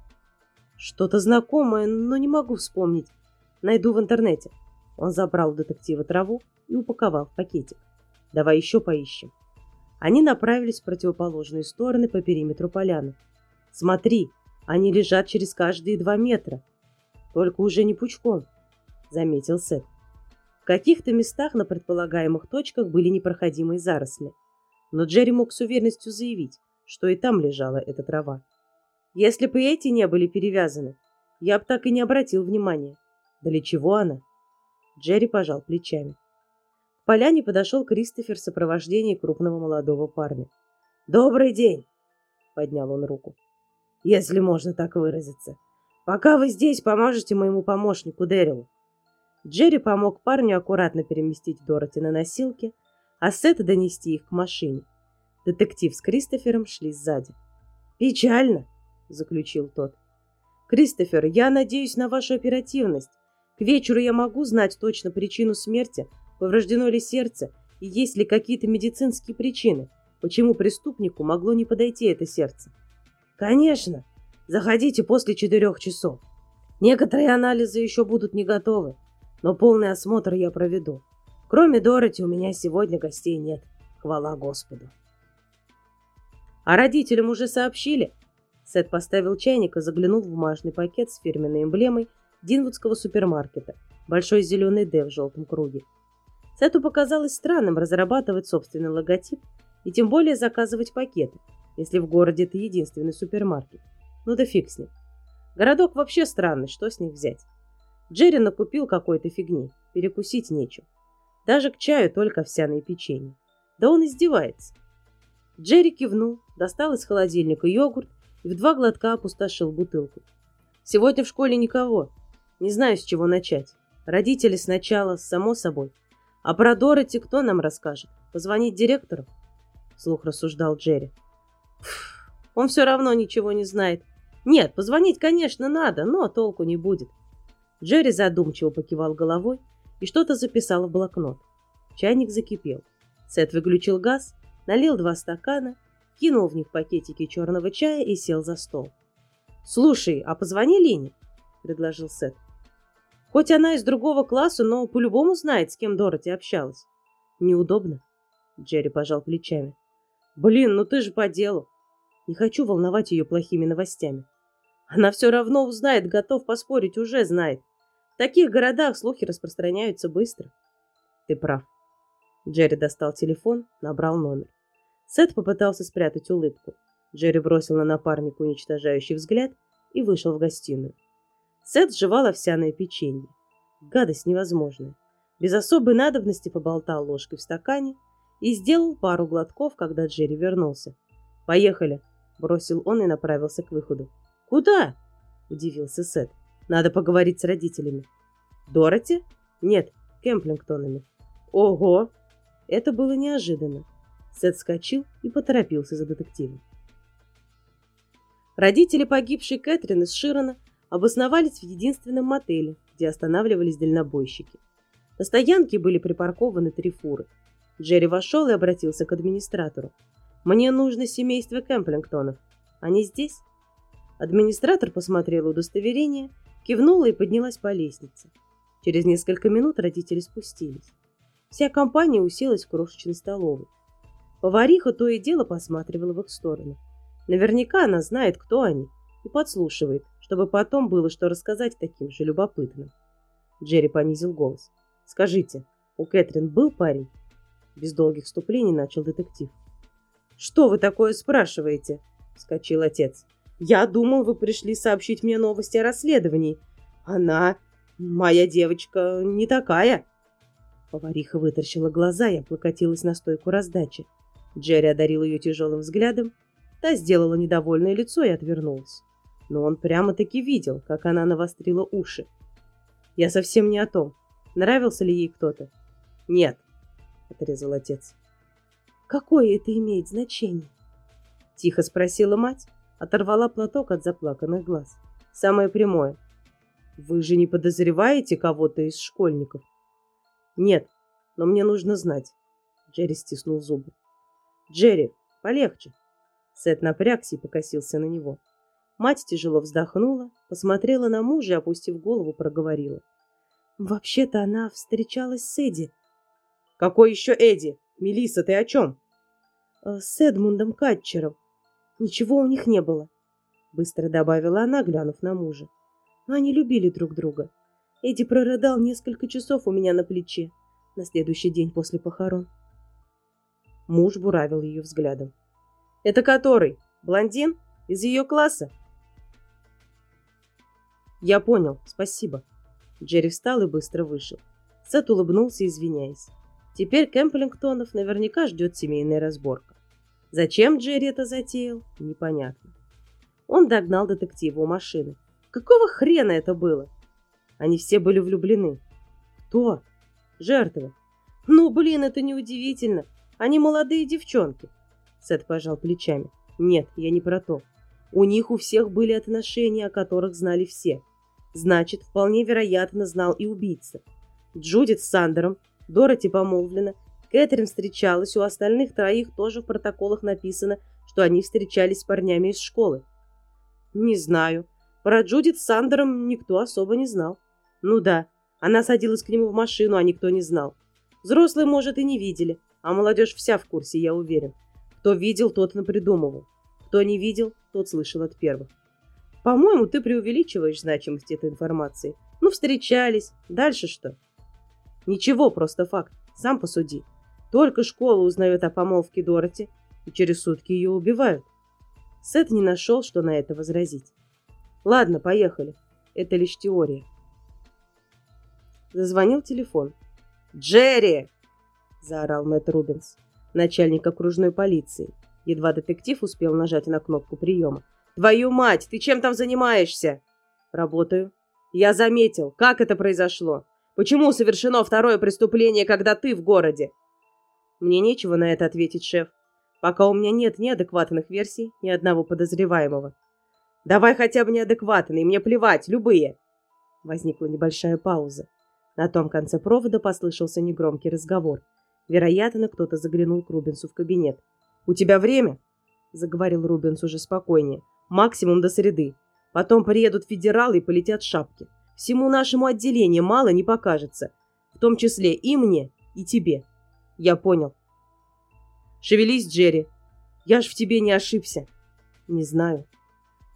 Что-то знакомое, но не могу вспомнить. Найду в интернете. Он забрал у детектива траву и упаковал в пакетик. Давай еще поищем. Они направились в противоположные стороны по периметру поляны. Смотри, они лежат через каждые два метра. Только уже не пучком, заметил Сет. Каких-то местах на предполагаемых точках были непроходимые заросли. Но Джерри мог с уверенностью заявить, что и там лежала эта трава. Если бы эти не были перевязаны, я бы так и не обратил внимания. Для чего она? Джерри пожал плечами. К поляне подошел Кристофер в сопровождении крупного молодого парня. «Добрый день!» — поднял он руку. «Если можно так выразиться. Пока вы здесь, поможете моему помощнику Дэрилу». Джерри помог парню аккуратно переместить Дороти на носилки, а Сета донести их к машине. Детектив с Кристофером шли сзади. «Печально!» заключил тот. Кристофер, я надеюсь на вашу оперативность. К вечеру я могу знать точно причину смерти, повреждено ли сердце и есть ли какие-то медицинские причины, почему преступнику могло не подойти это сердце. Конечно. Заходите после четырех часов. Некоторые анализы еще будут не готовы, но полный осмотр я проведу. Кроме Дороти у меня сегодня гостей нет. Хвала Господу. А родителям уже сообщили, Сет поставил чайник и заглянул в бумажный пакет с фирменной эмблемой Динвудского супермаркета, большой зеленый «Д» в желтом круге. Сету показалось странным разрабатывать собственный логотип и тем более заказывать пакеты, если в городе это единственный супермаркет. Ну да фиг с ним. Городок вообще странный, что с них взять? Джерри накупил какой-то фигни, перекусить нечем. Даже к чаю только овсяное печенье. Да он издевается. Джерри кивнул, достал из холодильника йогурт и в два глотка опустошил бутылку. Сегодня в школе никого. Не знаю, с чего начать. Родители сначала, само собой. А про Дороти кто нам расскажет? Позвонить директору? Слух рассуждал Джерри. Он все равно ничего не знает. Нет, позвонить, конечно, надо, но толку не будет. Джерри задумчиво покивал головой и что-то записал в блокнот. Чайник закипел. Сет выключил газ, налил два стакана кинул в них пакетики черного чая и сел за стол. «Слушай, а позвони Лине», — предложил Сет. «Хоть она из другого класса, но по-любому знает, с кем Дороти общалась». «Неудобно», — Джерри пожал плечами. «Блин, ну ты же по делу. Не хочу волновать ее плохими новостями. Она все равно узнает, готов поспорить, уже знает. Таких городах слухи распространяются быстро». «Ты прав». Джерри достал телефон, набрал номер. Сет попытался спрятать улыбку. Джерри бросил на напарника уничтожающий взгляд и вышел в гостиную. Сет сживал овсяное печенье. Гадость невозможная. Без особой надобности поболтал ложкой в стакане и сделал пару глотков, когда Джерри вернулся. «Поехали!» – бросил он и направился к выходу. «Куда?» – удивился Сет. «Надо поговорить с родителями». «Дороти?» «Нет, Кемплингтонами». «Ого!» Это было неожиданно. Сет вскочил и поторопился за детективом. Родители погибшей Кэтрин из Широна обосновались в единственном мотеле, где останавливались дальнобойщики. На стоянке были припаркованы три фуры. Джерри вошел и обратился к администратору. «Мне нужно семейство Кэмплингтонов. Они здесь?» Администратор посмотрел удостоверение, кивнула и поднялась по лестнице. Через несколько минут родители спустились. Вся компания уселась в крошечной столовой. Повариха то и дело посматривала в их сторону. Наверняка она знает, кто они, и подслушивает, чтобы потом было что рассказать таким же любопытным. Джерри понизил голос. «Скажите, у Кэтрин был парень?» Без долгих вступлений начал детектив. «Что вы такое спрашиваете?» – вскочил отец. «Я думал, вы пришли сообщить мне новости о расследовании. Она, моя девочка, не такая». Повариха вытаращила глаза и облокотилась на стойку раздачи. Джерри одарил ее тяжелым взглядом. Та сделала недовольное лицо и отвернулась. Но он прямо-таки видел, как она навострила уши. Я совсем не о том. Нравился ли ей кто-то? Нет, отрезал отец. Какое это имеет значение? Тихо спросила мать, оторвала платок от заплаканных глаз. Самое прямое. Вы же не подозреваете кого-то из школьников? Нет, но мне нужно знать. Джерри стиснул зубы. Джерри, полегче. Сет напрягся и покосился на него. Мать тяжело вздохнула, посмотрела на мужа и, опустив голову, проговорила. Вообще-то она встречалась с Эдди. Какой еще Эдди? Мелисса, ты о чем? С Эдмундом Катчером. Ничего у них не было, быстро добавила она, глянув на мужа. Но они любили друг друга. Эдди прорыдал несколько часов у меня на плече на следующий день после похорон. Муж буравил ее взглядом. «Это который? Блондин? Из ее класса?» «Я понял, спасибо». Джерри встал и быстро вышел. Сет улыбнулся, извиняясь. Теперь Кэмплингтонов наверняка ждет семейная разборка. Зачем Джерри это затеял, непонятно. Он догнал детектива у машины. Какого хрена это было? Они все были влюблены. Кто? Жертвы. Ну, блин, это неудивительно. Они молодые девчонки. Сет пожал плечами. Нет, я не про то. У них у всех были отношения, о которых знали все. Значит, вполне вероятно, знал и убийца. Джудит с Сандером, Дороти помолвлена, Кэтрин встречалась, у остальных троих тоже в протоколах написано, что они встречались с парнями из школы. Не знаю. Про Джудит с Сандером никто особо не знал. Ну да, она садилась к нему в машину, а никто не знал. Взрослые, может, и не видели, а молодежь вся в курсе, я уверен. Кто видел, тот напридумывал. Кто не видел, тот слышал от первых. По-моему, ты преувеличиваешь значимость этой информации. Ну, встречались. Дальше что? Ничего, просто факт. Сам посуди. Только школа узнает о помолвке Дороти, и через сутки ее убивают. Сет не нашел, что на это возразить. Ладно, поехали. Это лишь теория. Зазвонил телефон. «Джерри!» – заорал Мэтт Рубинс, начальник окружной полиции. Едва детектив успел нажать на кнопку приема. «Твою мать, ты чем там занимаешься?» «Работаю». «Я заметил. Как это произошло? Почему совершено второе преступление, когда ты в городе?» Мне нечего на это ответить, шеф. Пока у меня нет ни адекватных версий, ни одного подозреваемого. Давай хотя бы неадекватные, мне плевать, любые. Возникла небольшая пауза. На том конце провода послышался негромкий разговор. Вероятно, кто-то заглянул к Рубинсу в кабинет. «У тебя время?» – заговорил Рубинс уже спокойнее. «Максимум до среды. Потом приедут федералы и полетят шапки. Всему нашему отделению мало не покажется. В том числе и мне, и тебе. Я понял. Шевелись, Джерри. Я ж в тебе не ошибся. Не знаю.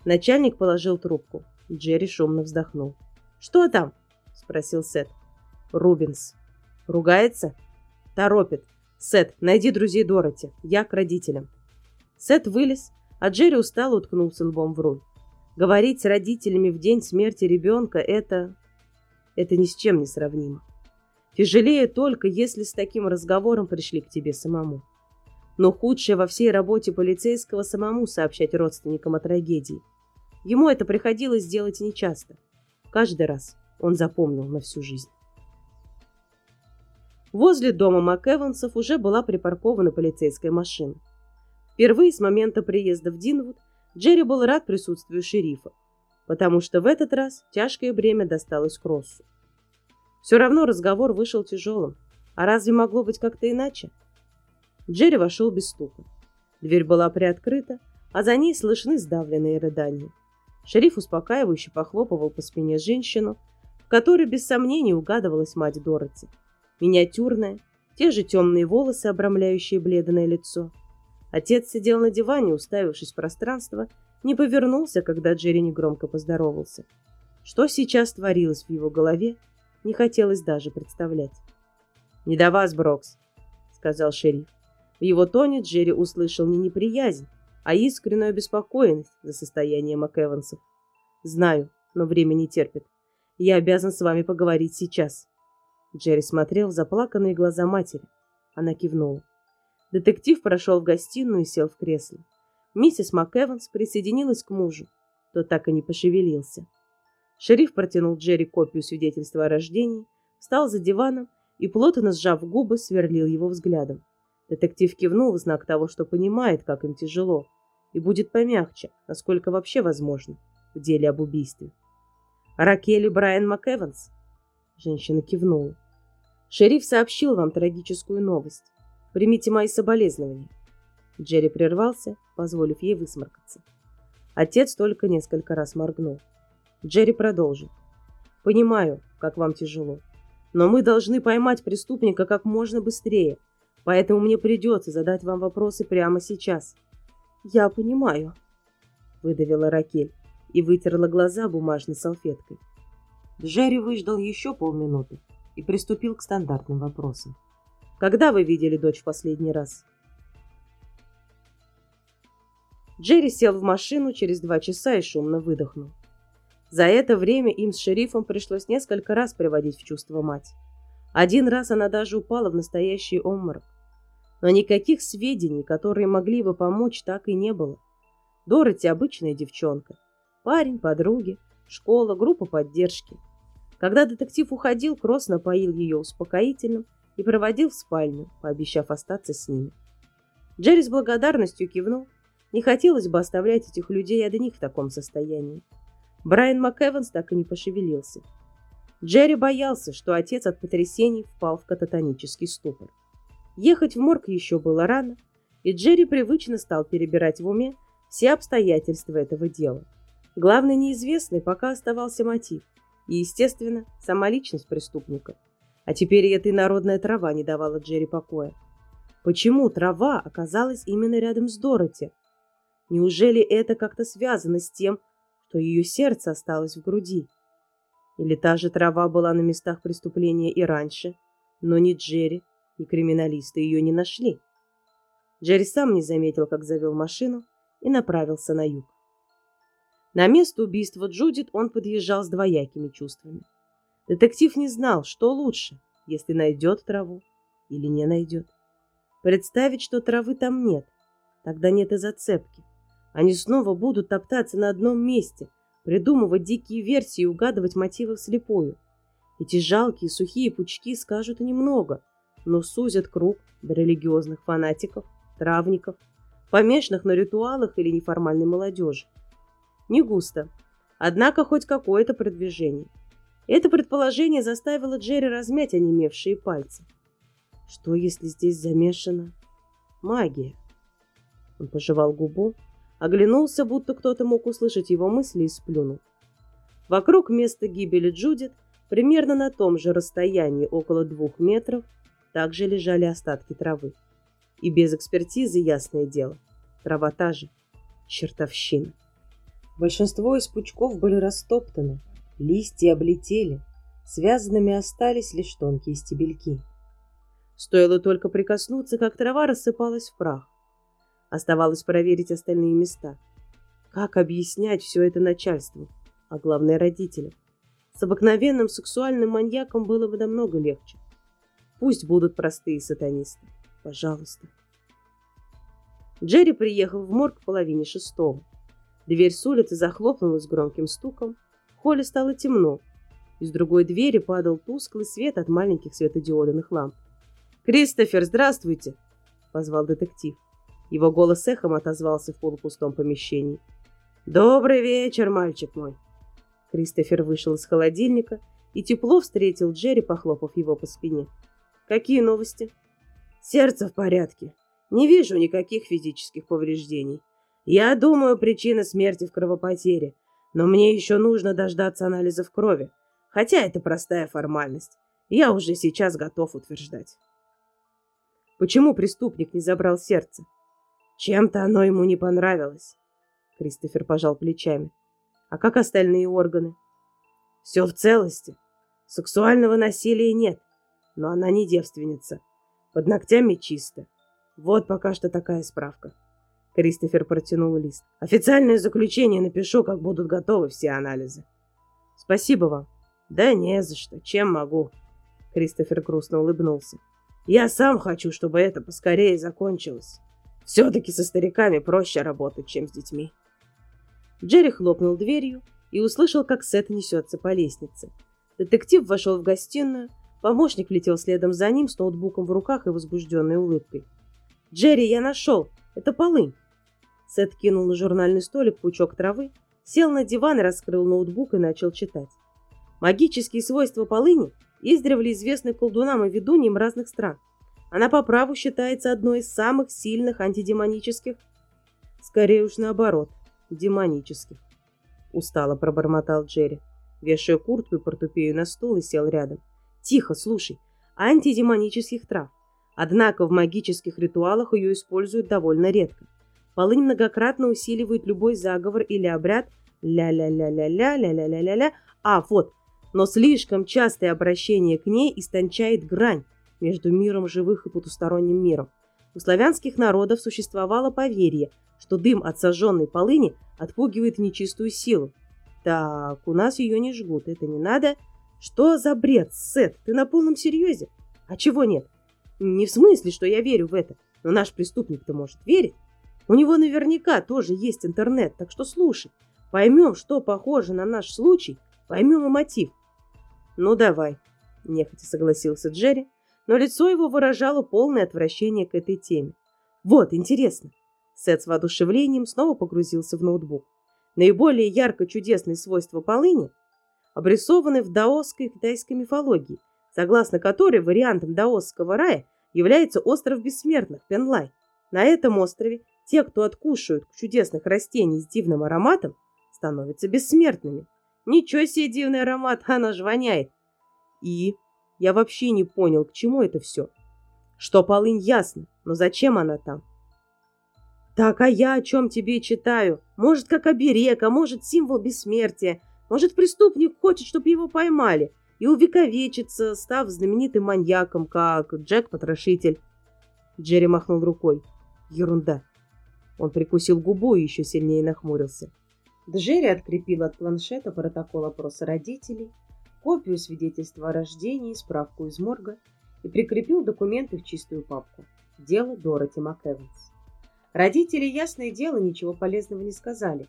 Начальник положил трубку. Джерри шумно вздохнул. Что там? Спросил Сет. Рубинс. Ругается? Торопит. Сет, найди друзей Дороти. Я к родителям. Сет вылез, а Джерри устало уткнулся лбом в руль. Говорить с родителями в день смерти ребенка – это... Это ни с чем не сравнимо. Тяжелее только, если с таким разговором пришли к тебе самому. Но худшее во всей работе полицейского самому сообщать родственникам о трагедии. Ему это приходилось делать нечасто. Каждый раз он запомнил на всю жизнь. Возле дома МакЭвансов уже была припаркована полицейская машина. Впервые с момента приезда в Динвуд Джерри был рад присутствию шерифа, потому что в этот раз тяжкое бремя досталось Кроссу. Все равно разговор вышел тяжелым. А разве могло быть как-то иначе? Джерри вошел без стука. Дверь была приоткрыта, а за ней слышны сдавленные рыдания. Шериф успокаивающе похлопывал по спине женщину, в которой без сомнений угадывалась мать Дороти. Миниатюрная, те же темные волосы, обрамляющие бледное лицо. Отец сидел на диване, уставившись в пространство, не повернулся, когда Джерри негромко поздоровался. Что сейчас творилось в его голове, не хотелось даже представлять. «Не до вас, Брокс», — сказал шериф. В его тоне Джерри услышал не неприязнь, а искреннюю обеспокоенность за состояние МакЭвансов. «Знаю, но время не терпит. Я обязан с вами поговорить сейчас». Джерри смотрел в заплаканные глаза матери. Она кивнула. Детектив прошел в гостиную и сел в кресло. Миссис МакЭванс присоединилась к мужу. Тот так и не пошевелился. Шериф протянул Джерри копию свидетельства о рождении, встал за диваном и, плотно сжав губы, сверлил его взглядом. Детектив кивнул в знак того, что понимает, как им тяжело, и будет помягче, насколько вообще возможно, в деле об убийстве. Ракели Брайан МакЭванс?» Женщина кивнула. «Шериф сообщил вам трагическую новость. Примите мои соболезнования». Джерри прервался, позволив ей высморкаться. Отец только несколько раз моргнул. Джерри продолжил. «Понимаю, как вам тяжело, но мы должны поймать преступника как можно быстрее, поэтому мне придется задать вам вопросы прямо сейчас». «Я понимаю», — выдавила Ракель и вытерла глаза бумажной салфеткой. Джерри выждал еще полминуты и приступил к стандартным вопросам. «Когда вы видели дочь в последний раз?» Джерри сел в машину через два часа и шумно выдохнул. За это время им с шерифом пришлось несколько раз приводить в чувство мать. Один раз она даже упала в настоящий обморок. Но никаких сведений, которые могли бы помочь, так и не было. Дороти обычная девчонка. Парень, подруги, школа, группа поддержки. Когда детектив уходил, Кросс напоил ее успокоительным и проводил в спальню, пообещав остаться с ними. Джерри с благодарностью кивнул. Не хотелось бы оставлять этих людей одних в таком состоянии. Брайан МакЭванс так и не пошевелился. Джерри боялся, что отец от потрясений впал в кататонический ступор. Ехать в морг еще было рано, и Джерри привычно стал перебирать в уме все обстоятельства этого дела. Главный неизвестный пока оставался мотив и, естественно, сама личность преступника. А теперь и эта народная трава не давала Джерри покоя. Почему трава оказалась именно рядом с Дороти? Неужели это как-то связано с тем, что ее сердце осталось в груди. Или та же трава была на местах преступления и раньше, но ни Джерри, ни криминалисты ее не нашли. Джерри сам не заметил, как завел машину и направился на юг. На место убийства Джудит он подъезжал с двоякими чувствами. Детектив не знал, что лучше, если найдет траву или не найдет. Представить, что травы там нет, тогда нет и зацепки. Они снова будут топтаться на одном месте, придумывать дикие версии и угадывать мотивы вслепую. Эти жалкие сухие пучки скажут немного, но сузят круг до религиозных фанатиков, травников, помешанных на ритуалах или неформальной молодежи. Не густо, однако хоть какое-то продвижение. Это предположение заставило Джерри размять онемевшие пальцы. Что, если здесь замешана магия? Он пожевал губу, Оглянулся, будто кто-то мог услышать его мысли и сплюнул. Вокруг места гибели Джудит, примерно на том же расстоянии, около двух метров, также лежали остатки травы. И без экспертизы, ясное дело, трава та же. Чертовщина. Большинство из пучков были растоптаны, листья облетели, связанными остались лишь тонкие стебельки. Стоило только прикоснуться, как трава рассыпалась в прах. Оставалось проверить остальные места. Как объяснять все это начальству, а главное родителям? С обыкновенным сексуальным маньяком было бы намного легче. Пусть будут простые сатанисты. Пожалуйста. Джерри приехал в морг в половине шестого. Дверь с улицы захлопнулась громким стуком. В холле стало темно. Из другой двери падал тусклый свет от маленьких светодиодных ламп. «Кристофер, здравствуйте!» — позвал детектив. Его голос эхом отозвался в полупустом помещении. «Добрый вечер, мальчик мой!» Кристофер вышел из холодильника и тепло встретил Джерри, похлопав его по спине. «Какие новости?» «Сердце в порядке. Не вижу никаких физических повреждений. Я думаю, причина смерти в кровопотере, но мне еще нужно дождаться анализов крови, хотя это простая формальность. Я уже сейчас готов утверждать». «Почему преступник не забрал сердце?» Чем-то оно ему не понравилось. Кристофер пожал плечами. А как остальные органы? Все в целости. Сексуального насилия нет, но она не девственница. Под ногтями чисто. Вот пока что такая справка. Кристофер протянул лист. Официальное заключение напишу, как будут готовы все анализы. Спасибо вам. Да не за что. Чем могу? Кристофер грустно улыбнулся. Я сам хочу, чтобы это поскорее закончилось. Все-таки со стариками проще работать, чем с детьми. Джерри хлопнул дверью и услышал, как Сет несется по лестнице. Детектив вошел в гостиную, помощник летел следом за ним с ноутбуком в руках и возбужденной улыбкой. «Джерри, я нашел! Это полынь!» Сет кинул на журнальный столик пучок травы, сел на диван, раскрыл ноутбук и начал читать. Магические свойства полыни издревле известны колдунам и ведуньям разных стран. Она по праву считается одной из самых сильных антидемонических, скорее уж наоборот, демонических. Устало пробормотал Джерри, вешая куртку и портупею на стул и сел рядом. Тихо, слушай, антидемонических трав. Однако в магических ритуалах ее используют довольно редко. Полынь многократно усиливает любой заговор или обряд ля-ля-ля-ля-ля-ля-ля-ля-ля-ля. А, вот, но слишком частое обращение к ней истончает грань между миром живых и потусторонним миром. У славянских народов существовало поверье, что дым от сожженной полыни отпугивает нечистую силу. Так, у нас ее не жгут, это не надо. Что за бред, Сет? Ты на полном серьезе? А чего нет? Не в смысле, что я верю в это, но наш преступник-то может верить. У него наверняка тоже есть интернет, так что слушай. Поймем, что похоже на наш случай, поймем и мотив. Ну давай, нехотя согласился Джерри, но лицо его выражало полное отвращение к этой теме. Вот, интересно. Сет с воодушевлением снова погрузился в ноутбук. Наиболее ярко чудесные свойства полыни обрисованы в даосской китайской мифологии, согласно которой вариантом даосского рая является остров бессмертных Пенлай. На этом острове те, кто откушают чудесных растений с дивным ароматом, становятся бессмертными. Ничего себе дивный аромат, она ж воняет. И я вообще не понял, к чему это все. Что полынь ясно, но зачем она там? Так, а я о чем тебе читаю? Может, как оберег, а может, символ бессмертия. Может, преступник хочет, чтобы его поймали и увековечиться, став знаменитым маньяком, как Джек-потрошитель. Джерри махнул рукой. Ерунда. Он прикусил губу и еще сильнее нахмурился. Джерри открепил от планшета протокол опроса родителей, копию свидетельства о рождении, справку из морга и прикрепил документы в чистую папку. Дело Дороти МакЭванс. Родители, ясное дело, ничего полезного не сказали.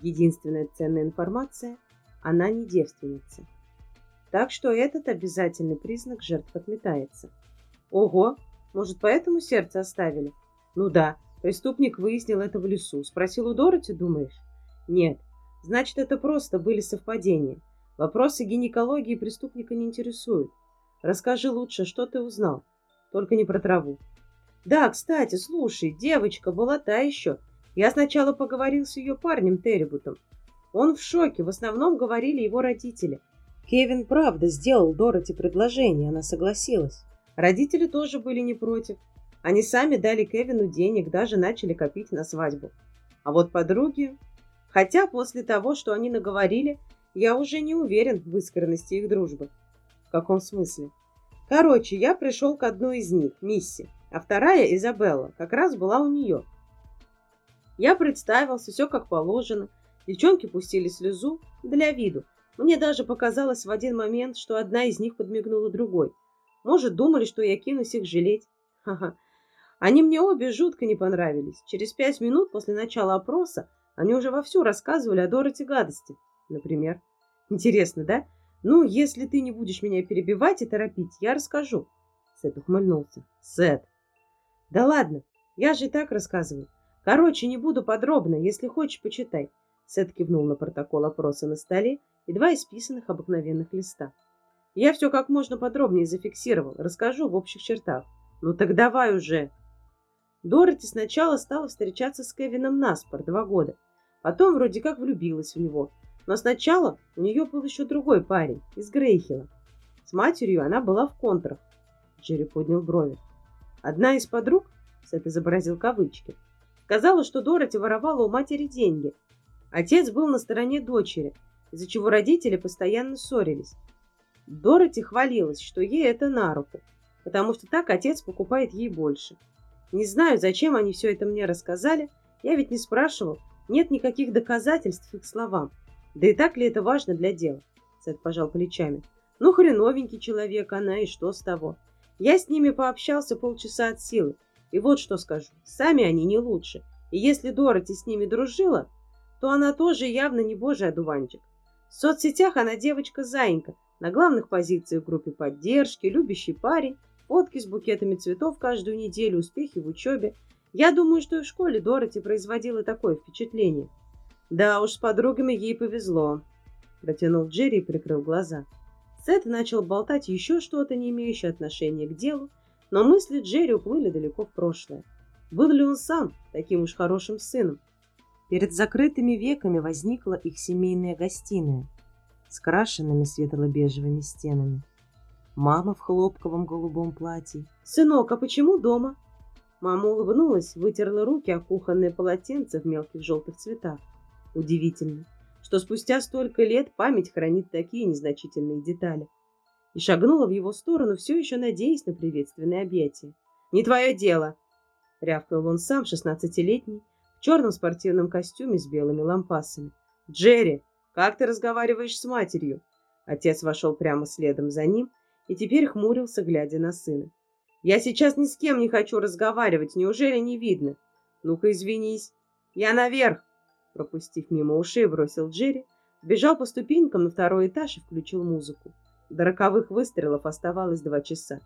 Единственная ценная информация – она не девственница. Так что этот обязательный признак жертв отметается. Ого, может, поэтому сердце оставили? Ну да, преступник выяснил это в лесу. Спросил у Дороти, думаешь? Нет, значит, это просто были совпадения. Вопросы гинекологии преступника не интересуют. Расскажи лучше, что ты узнал. Только не про траву. Да, кстати, слушай, девочка была та еще. Я сначала поговорил с ее парнем Террибутом. Он в шоке, в основном говорили его родители. Кевин правда сделал Дороти предложение, она согласилась. Родители тоже были не против. Они сами дали Кевину денег, даже начали копить на свадьбу. А вот подруги... Хотя после того, что они наговорили, я уже не уверен в искренности их дружбы. В каком смысле? Короче, я пришел к одной из них, Мисси, а вторая, Изабелла, как раз была у нее. Я представился, все как положено. Девчонки пустили слезу для виду. Мне даже показалось в один момент, что одна из них подмигнула другой. Может, думали, что я кинусь их жалеть. Ха-ха. Они мне обе жутко не понравились. Через пять минут после начала опроса они уже вовсю рассказывали о Дороти гадости например. Интересно, да? Ну, если ты не будешь меня перебивать и торопить, я расскажу. Сет ухмыльнулся. Сет. Да ладно, я же и так рассказываю. Короче, не буду подробно, если хочешь, почитай. Сет кивнул на протокол опроса на столе и два исписанных обыкновенных листа. Я все как можно подробнее зафиксировал, расскажу в общих чертах. Ну так давай уже. Дороти сначала стала встречаться с Кевином Наспор два года. Потом вроде как влюбилась в него. Но сначала у нее был еще другой парень, из Грейхила. С матерью она была в контрах. Джерри поднял брови. Одна из подруг, Сет изобразил кавычки, сказала, что Дороти воровала у матери деньги. Отец был на стороне дочери, из-за чего родители постоянно ссорились. Дороти хвалилась, что ей это на руку, потому что так отец покупает ей больше. Не знаю, зачем они все это мне рассказали, я ведь не спрашивал, нет никаких доказательств их словам. Да и так ли это важно для дела? Сет пожал плечами. Ну, хреновенький человек она, и что с того? Я с ними пообщался полчаса от силы. И вот что скажу. Сами они не лучше. И если Дороти с ними дружила, то она тоже явно не божий одуванчик. В соцсетях она девочка-заинька, на главных позициях группе поддержки, любящий парень, фотки с букетами цветов каждую неделю, успехи в учебе. Я думаю, что и в школе Дороти производила такое впечатление. Да уж, с подругами ей повезло. протянул Джерри и прикрыл глаза. Сет начал болтать еще что-то, не имеющее отношения к делу, но мысли Джерри уплыли далеко в прошлое. Был ли он сам таким уж хорошим сыном? Перед закрытыми веками возникла их семейная гостиная с крашенными светло-бежевыми стенами. Мама в хлопковом голубом платье. «Сынок, а почему дома?» Мама улыбнулась, вытерла руки о кухонное полотенце в мелких желтых цветах. Удивительно, что спустя столько лет память хранит такие незначительные детали. И шагнула в его сторону, все еще надеясь на приветственное объятие. «Не твое дело!» — рявкнул он сам, шестнадцатилетний, в черном спортивном костюме с белыми лампасами. «Джерри, как ты разговариваешь с матерью?» Отец вошел прямо следом за ним и теперь хмурился, глядя на сына. Я сейчас ни с кем не хочу разговаривать, неужели не видно? Ну-ка, извинись. Я наверх. Пропустив мимо ушей, бросил Джерри, бежал по ступенькам на второй этаж и включил музыку. До роковых выстрелов оставалось два часа.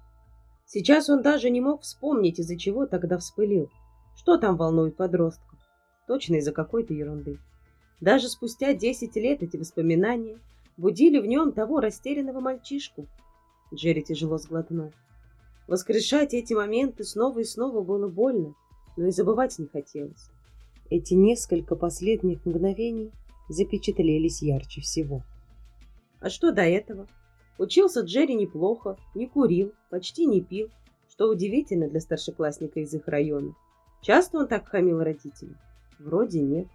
Сейчас он даже не мог вспомнить, из-за чего тогда вспылил. Что там волнует подростков? Точно из-за какой-то ерунды. Даже спустя десять лет эти воспоминания будили в нем того растерянного мальчишку. Джерри тяжело сглотнул. Воскрешать эти моменты снова и снова было больно, но и забывать не хотелось. Эти несколько последних мгновений запечатлелись ярче всего. А что до этого? Учился Джерри неплохо, не курил, почти не пил, что удивительно для старшеклассника из их района. Часто он так хамил родителям? Вроде нет,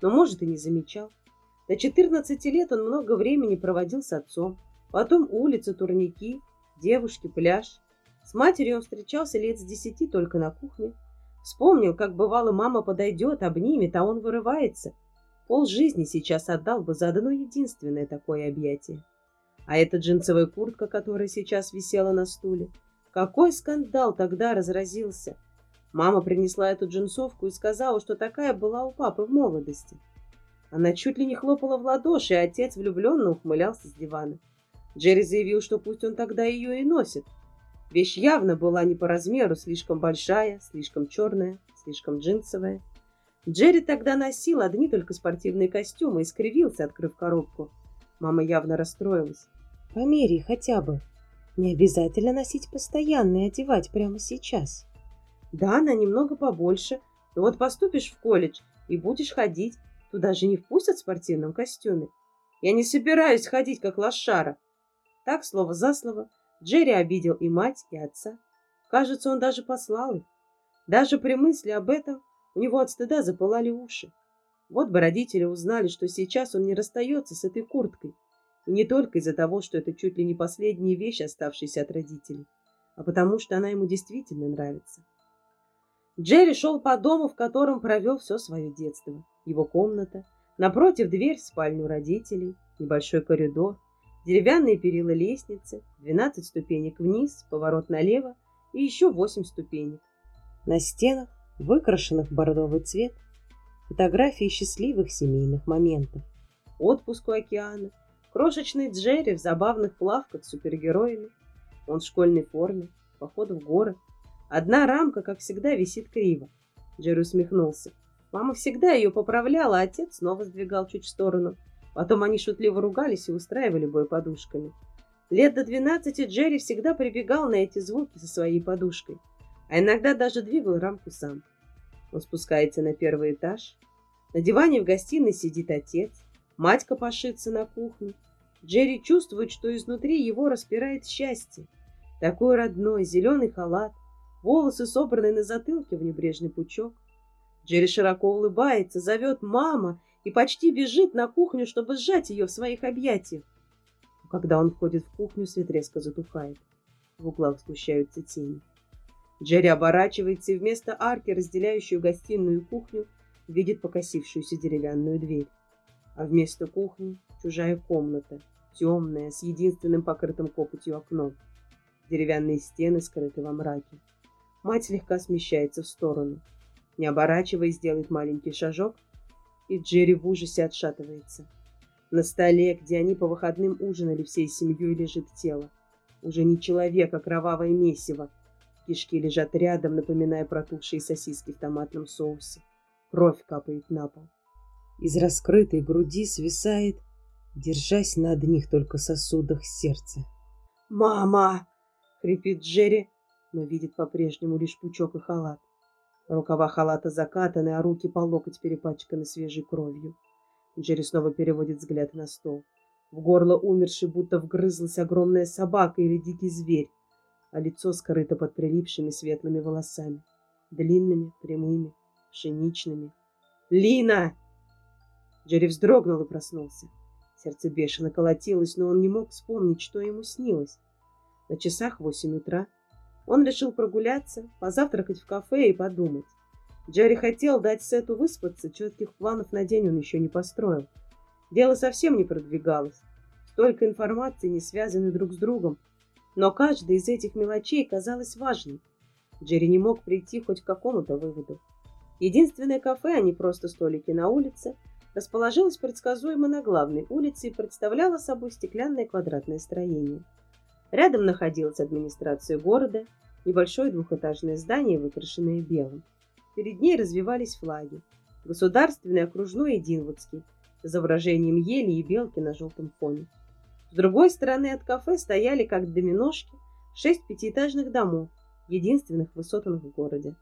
но может и не замечал. До 14 лет он много времени проводил с отцом, потом улицы, турники, девушки, пляж. С матерью он встречался лет с десяти только на кухне. Вспомнил, как бывало, мама подойдет, обнимет, а он вырывается. Пол жизни сейчас отдал бы за одно единственное такое объятие. А эта джинсовая куртка, которая сейчас висела на стуле. Какой скандал тогда разразился! Мама принесла эту джинсовку и сказала, что такая была у папы в молодости. Она чуть ли не хлопала в ладоши, а отец влюбленно ухмылялся с дивана. Джерри заявил, что пусть он тогда ее и носит, Вещь явно была не по размеру, слишком большая, слишком черная, слишком джинсовая. Джерри тогда носил одни только спортивные костюмы и скривился, открыв коробку. Мама явно расстроилась. «Померяй хотя бы. Не обязательно носить постоянно и одевать прямо сейчас». «Да, она немного побольше. Но вот поступишь в колледж и будешь ходить. Туда же не впустят в спортивном костюме. Я не собираюсь ходить, как лошара». Так, слово за слово, Джерри обидел и мать, и отца. Кажется, он даже послал их. Даже при мысли об этом у него от стыда запылали уши. Вот бы родители узнали, что сейчас он не расстается с этой курткой. И не только из-за того, что это чуть ли не последняя вещь, оставшаяся от родителей, а потому что она ему действительно нравится. Джерри шел по дому, в котором провел все свое детство. Его комната, напротив дверь в спальню родителей, небольшой коридор, деревянные перила лестницы, 12 ступенек вниз, поворот налево и еще 8 ступенек. На стенах, выкрашенных в бордовый цвет, фотографии счастливых семейных моментов. Отпуск у океана, крошечный Джерри в забавных плавках с супергероями, он в школьной форме, поход в горы. Одна рамка, как всегда, висит криво. Джерри усмехнулся. Мама всегда ее поправляла, а отец снова сдвигал чуть в сторону – Потом они шутливо ругались и устраивали бой подушками. Лет до двенадцати Джерри всегда прибегал на эти звуки со своей подушкой, а иногда даже двигал рамку сам. Он спускается на первый этаж. На диване в гостиной сидит отец. Мать копошится на кухне. Джерри чувствует, что изнутри его распирает счастье. Такой родной, зеленый халат, волосы собраны на затылке в небрежный пучок. Джерри широко улыбается, зовет «мама» и почти бежит на кухню, чтобы сжать ее в своих объятиях. Когда он входит в кухню, свет резко затухает. В углах сгущаются тени. Джерри оборачивается и вместо арки, разделяющей гостиную и кухню, видит покосившуюся деревянную дверь. А вместо кухни чужая комната, темная, с единственным покрытым копотью окном. Деревянные стены скрыты во мраке. Мать слегка смещается в сторону. Не оборачиваясь, делает маленький шажок и Джерри в ужасе отшатывается. На столе, где они по выходным ужинали всей семьей, лежит тело. Уже не человек, а кровавое месиво. Кишки лежат рядом, напоминая протухшие сосиски в томатном соусе. Кровь капает на пол. Из раскрытой груди свисает держась на одних только сосудах сердца. «Мама!» — хрипит Джерри, но видит по-прежнему лишь пучок и халат. Рукава халата закатаны, а руки по локоть перепачканы свежей кровью. Джерри снова переводит взгляд на стол. В горло умершей будто вгрызлась огромная собака или дикий зверь, а лицо скрыто под прилипшими светлыми волосами, длинными, прямыми, пшеничными. «Лина!» Джерри вздрогнул и проснулся. Сердце бешено колотилось, но он не мог вспомнить, что ему снилось. На часах восемь утра он решил прогуляться, позавтракать в кафе и подумать. Джерри хотел дать Сету выспаться, четких планов на день он еще не построил. Дело совсем не продвигалось. Столько информации не связаны друг с другом. Но каждая из этих мелочей казалась важной. Джерри не мог прийти хоть к какому-то выводу. Единственное кафе, а не просто столики на улице, расположилось предсказуемо на главной улице и представляло собой стеклянное квадратное строение. Рядом находилась администрация города, небольшое двухэтажное здание, выкрашенное белым. Перед ней развивались флаги. Государственный, окружной и Динвудский, с изображением ели и белки на желтом фоне. С другой стороны от кафе стояли, как доминошки, шесть пятиэтажных домов, единственных высотных в городе.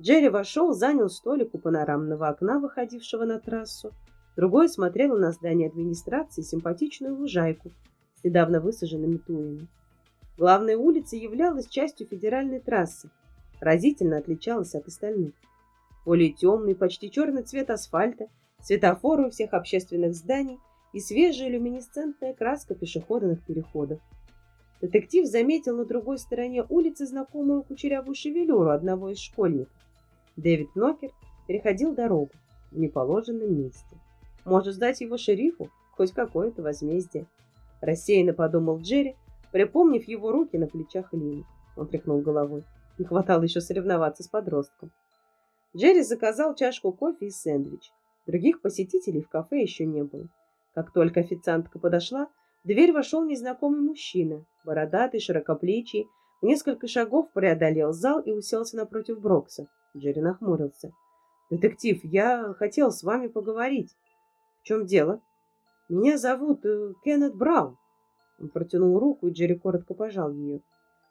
Джерри вошел, занял столик у панорамного окна, выходившего на трассу. Другой смотрел на здание администрации симпатичную лужайку с недавно высаженными туями. Главная улица являлась частью федеральной трассы, разительно отличалась от остальных. Более темный, почти черный цвет асфальта, светофоры у всех общественных зданий и свежая люминесцентная краска пешеходных переходов. Детектив заметил на другой стороне улицы знакомую кучерявую шевелюру одного из школьников. Дэвид Нокер переходил дорогу в неположенном месте. Может сдать его шерифу? Хоть какое-то возмездие. Рассеянно подумал Джерри, припомнив его руки на плечах Лины. Он тряхнул головой. Не хватало еще соревноваться с подростком. Джерри заказал чашку кофе и сэндвич. Других посетителей в кафе еще не было. Как только официантка подошла, в дверь вошел незнакомый мужчина, бородатый, широкоплечий, в несколько шагов преодолел зал и уселся напротив Брокса. Джерри нахмурился. «Детектив, я хотел с вами поговорить. В чем дело?» «Меня зовут э, Кеннет Браун». Он протянул руку, и Джерри коротко пожал ее.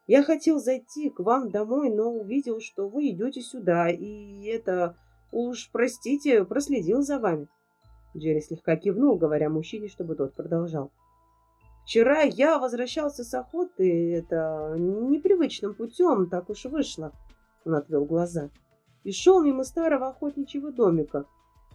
«Я хотел зайти к вам домой, но увидел, что вы идете сюда, и это... Уж, простите, проследил за вами». Джерри слегка кивнул, говоря мужчине, чтобы тот продолжал. «Вчера я возвращался с охоты, это непривычным путем, так уж вышло». Он отвел глаза. «И шел мимо старого охотничьего домика.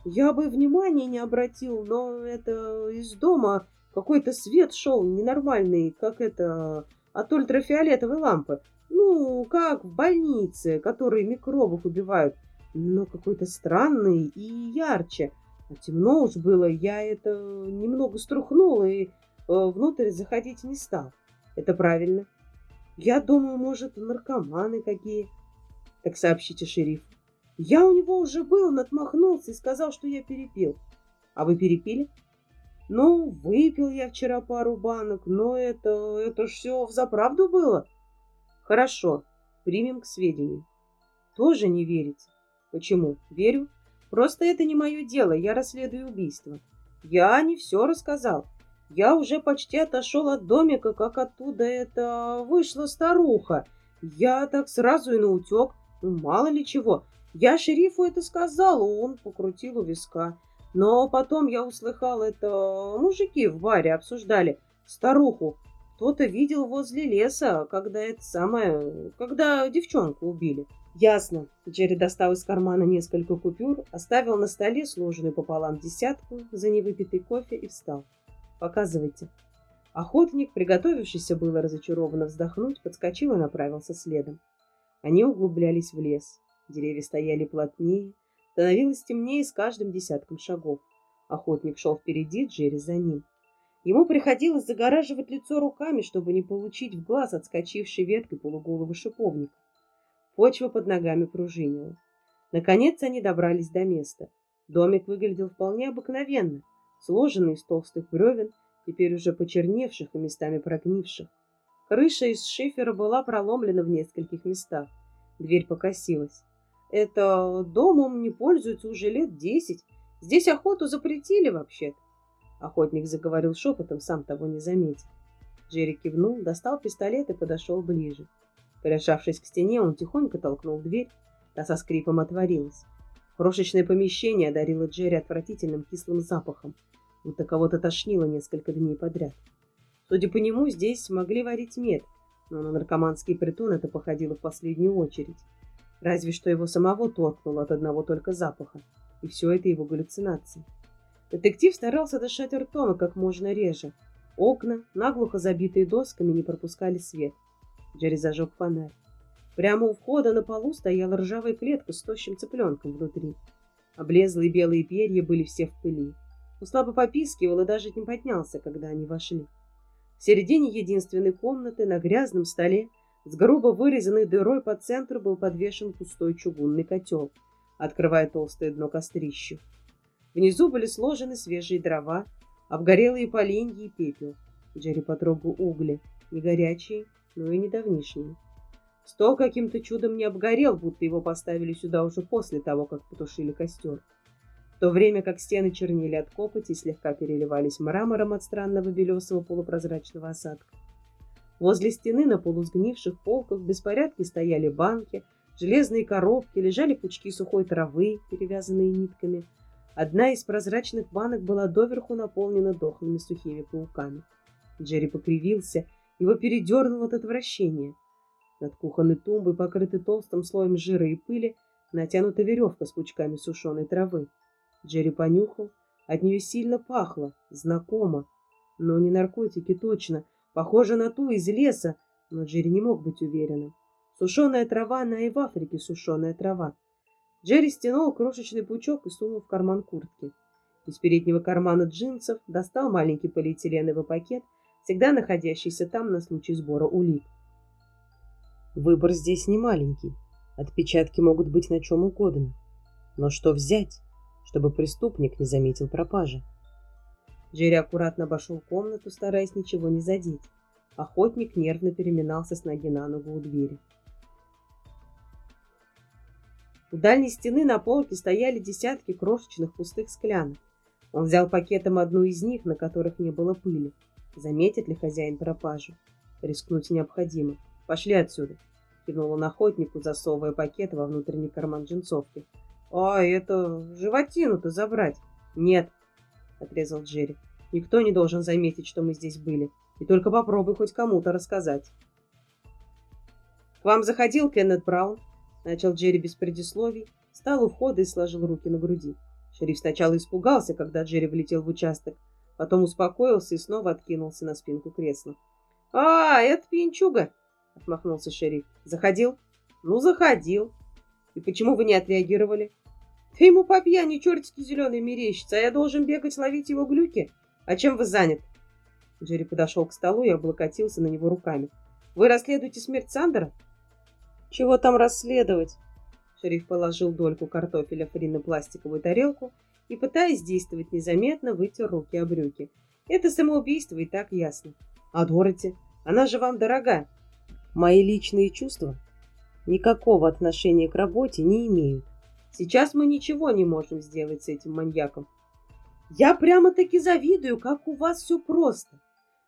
Я бы внимания не обратил, но это из дома какой-то свет шел ненормальный, как это, от ультрафиолетовой лампы. Ну, как в больнице, которые микробов убивают, но какой-то странный и ярче. А темно уж было, я это немного струхнула и э, внутрь заходить не стал. Это правильно. Я думаю, может, наркоманы какие. Так сообщите шерифу. Я у него уже был, натмахнулся и сказал, что я перепил. А вы перепили? Ну, выпил я вчера пару банок, но это, это все взаправду было. Хорошо, примем к сведению. Тоже не верите? Почему? Верю. Просто это не мое дело, я расследую убийство. Я не все рассказал. Я уже почти отошел от домика, как оттуда это вышла старуха. Я так сразу и наутек. Ну, мало ли чего. Я шерифу это сказал, он покрутил у виска. Но потом я услыхал это... Мужики в баре обсуждали старуху. Кто-то видел возле леса, когда это самое... Когда девчонку убили. Ясно. Джерри достал из кармана несколько купюр, оставил на столе сложенную пополам десятку за невыпитый кофе и встал. Показывайте. Охотник, приготовившийся было разочарованно вздохнуть, подскочил и направился следом. Они углублялись в лес. Деревья стояли плотнее, становилось темнее с каждым десятком шагов. Охотник шел впереди, Джерри за ним. Ему приходилось загораживать лицо руками, чтобы не получить в глаз отскочившей веткой полуголого шиповника. Почва под ногами пружинила. Наконец они добрались до места. Домик выглядел вполне обыкновенно, сложенный из толстых бревен, теперь уже почерневших и местами прогнивших. Крыша из шифера была проломлена в нескольких местах. Дверь покосилась. Это домом не пользуются уже лет десять. Здесь охоту запретили вообще-то. Охотник заговорил шепотом, сам того не заметив. Джерри кивнул, достал пистолет и подошел ближе. Прижавшись к стене, он тихонько толкнул дверь, та со скрипом отворилась. Крошечное помещение одарило Джерри отвратительным кислым запахом, будто кого-то тошнило несколько дней подряд. Судя по нему, здесь могли варить мед, но на наркоманский притон это походило в последнюю очередь. Разве что его самого торкнуло от одного только запаха, и все это его галлюцинации. Детектив старался дышать ртом и как можно реже. Окна, наглухо забитые досками, не пропускали свет. Джерри зажег фонарь. Прямо у входа на полу стояла ржавая клетка с тощим цыпленком внутри. Облезлые белые перья были все в пыли. Он слабо попискивал и даже не поднялся, когда они вошли. В середине единственной комнаты на грязном столе с грубо вырезанной дырой по центру был подвешен пустой чугунный котел, открывая толстое дно кострищу. Внизу были сложены свежие дрова, обгорелые поленья и пепел. Джерри потрогал угли, не горячие, но и не давнишние. Стол каким-то чудом не обгорел, будто его поставили сюда уже после того, как потушили костер. В то время как стены чернили от копоти и слегка переливались мрамором от странного белесого полупрозрачного осадка. Возле стены на полусгнивших полках в беспорядке стояли банки, железные коробки, лежали пучки сухой травы, перевязанные нитками – Одна из прозрачных банок была доверху наполнена дохлыми сухими пауками. Джерри покривился, его передернуло от отвращения. Над кухонной тумбой, покрытой толстым слоем жира и пыли, натянута веревка с пучками сушеной травы. Джерри понюхал, от нее сильно пахло, знакомо. Но не наркотики точно, похоже на ту из леса, но Джерри не мог быть уверенным. Сушеная трава, она и в Африке сушеная трава. Джерри стянул крошечный пучок и сунул в карман куртки. Из переднего кармана джинсов достал маленький полиэтиленовый пакет, всегда находящийся там на случай сбора улик. Выбор здесь не маленький. Отпечатки могут быть на чем угодно. Но что взять, чтобы преступник не заметил пропажи? Джерри аккуратно обошел комнату, стараясь ничего не задеть. Охотник нервно переминался с ноги на ногу у двери. У дальней стены на полке стояли десятки крошечных пустых склянок. Он взял пакетом одну из них, на которых не было пыли. Заметит ли хозяин пропажу? Рискнуть необходимо. Пошли отсюда. Кивнул он охотнику, засовывая пакет во внутренний карман джинсовки. А, это животину-то забрать. Нет, отрезал Джерри. Никто не должен заметить, что мы здесь были. И только попробуй хоть кому-то рассказать. К вам заходил Кеннет Браун? Начал Джерри без предисловий, встал у входа и сложил руки на груди. Шериф сначала испугался, когда Джерри влетел в участок, потом успокоился и снова откинулся на спинку кресла. «А, это пьянчуга!» — отмахнулся шериф. «Заходил?» «Ну, заходил. И почему вы не отреагировали?» «Ты ему по пьяни чертики зеленые мерещится, а я должен бегать ловить его глюки. А чем вы занят?» Джерри подошел к столу и облокотился на него руками. «Вы расследуете смерть Сандера?» Чего там расследовать? Шериф положил дольку картофеля Фри на пластиковую тарелку и, пытаясь действовать незаметно, вытер руки о брюки. Это самоубийство и так ясно. А Дороти? Она же вам дорога. Мои личные чувства никакого отношения к работе не имеют. Сейчас мы ничего не можем сделать с этим маньяком. Я прямо-таки завидую, как у вас все просто.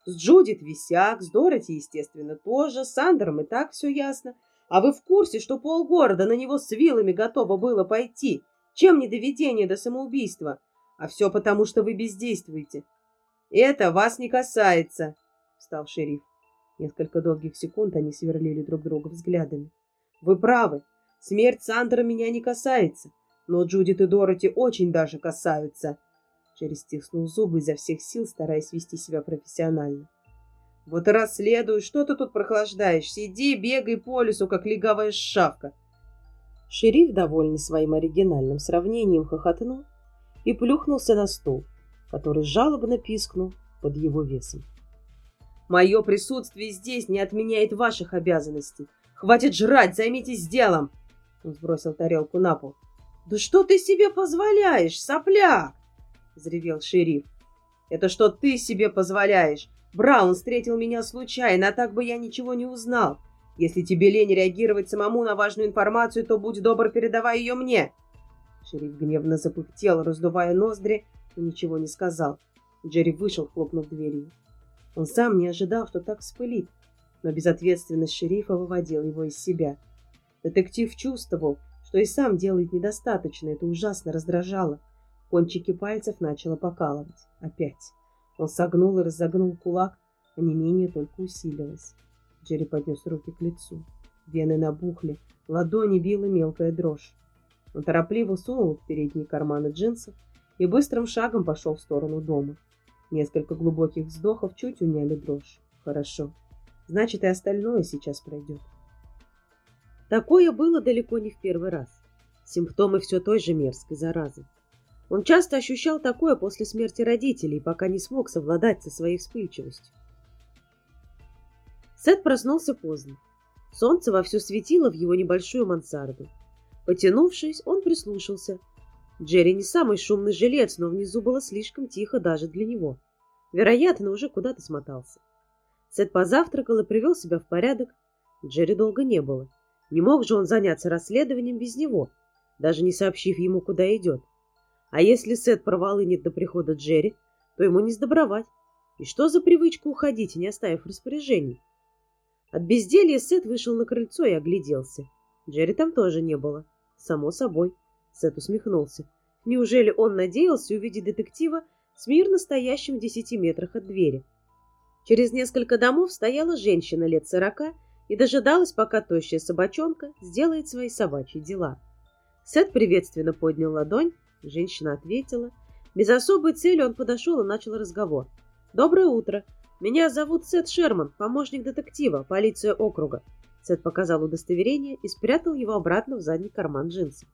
С Джудит висяк, с Дороти, естественно, тоже, с Сандером и так все ясно. А вы в курсе, что полгорода на него с вилами готово было пойти? Чем не доведение до самоубийства? А все потому, что вы бездействуете. Это вас не касается, встал шериф. Несколько долгих секунд они сверлили друг друга взглядами. Вы правы. Смерть Сандера меня не касается, но Джудит и Дороти очень даже касаются. Через стиснул зубы изо всех сил, стараясь вести себя профессионально. Вот расследуй, что ты тут прохлаждаешь? Сиди, бегай по лесу, как легавая шавка. Шериф, довольный своим оригинальным сравнением, хохотнул и плюхнулся на стул, который жалобно пискнул под его весом. Мое присутствие здесь не отменяет ваших обязанностей. Хватит жрать, займитесь делом. Он сбросил тарелку на пол. Да что ты себе позволяешь, сопляк? Взревел шериф. Это что ты себе позволяешь? Браун встретил меня случайно, а так бы я ничего не узнал. Если тебе лень реагировать самому на важную информацию, то будь добр, передавай ее мне. Шериф гневно запыхтел, раздувая ноздри, но ничего не сказал. Джерри вышел, хлопнув дверью. Он сам не ожидал, что так вспылит, но безответственность шерифа выводила его из себя. Детектив чувствовал, что и сам делает недостаточно, это ужасно раздражало. Кончики пальцев начало покалывать. Опять. Он согнул и разогнул кулак, а не менее только усилилось. Джерри поднес руки к лицу. Вены набухли, ладони била мелкая дрожь. Он торопливо сунул в передние карманы джинсов и быстрым шагом пошел в сторону дома. Несколько глубоких вздохов чуть уняли дрожь. Хорошо. Значит, и остальное сейчас пройдет. Такое было далеко не в первый раз. Симптомы все той же мерзкой заразы. Он часто ощущал такое после смерти родителей, пока не смог совладать со своей вспыльчивостью. Сет проснулся поздно. Солнце вовсю светило в его небольшую мансарду. Потянувшись, он прислушался. Джерри не самый шумный жилец, но внизу было слишком тихо даже для него. Вероятно, уже куда-то смотался. Сет позавтракал и привел себя в порядок. Джерри долго не было. Не мог же он заняться расследованием без него, даже не сообщив ему, куда идет. А если Сет проволынет до прихода Джерри, то ему не сдобровать. И что за привычка уходить, не оставив распоряжений? От безделья Сет вышел на крыльцо и огляделся. Джерри там тоже не было. Само собой. Сет усмехнулся. Неужели он надеялся увидеть детектива с мирно стоящим в десяти метрах от двери? Через несколько домов стояла женщина лет сорока и дожидалась, пока тощая собачонка сделает свои собачьи дела. Сет приветственно поднял ладонь, женщина ответила. Без особой цели он подошел и начал разговор. «Доброе утро. Меня зовут Сет Шерман, помощник детектива, полиция округа. Сет показал удостоверение и спрятал его обратно в задний карман джинсов.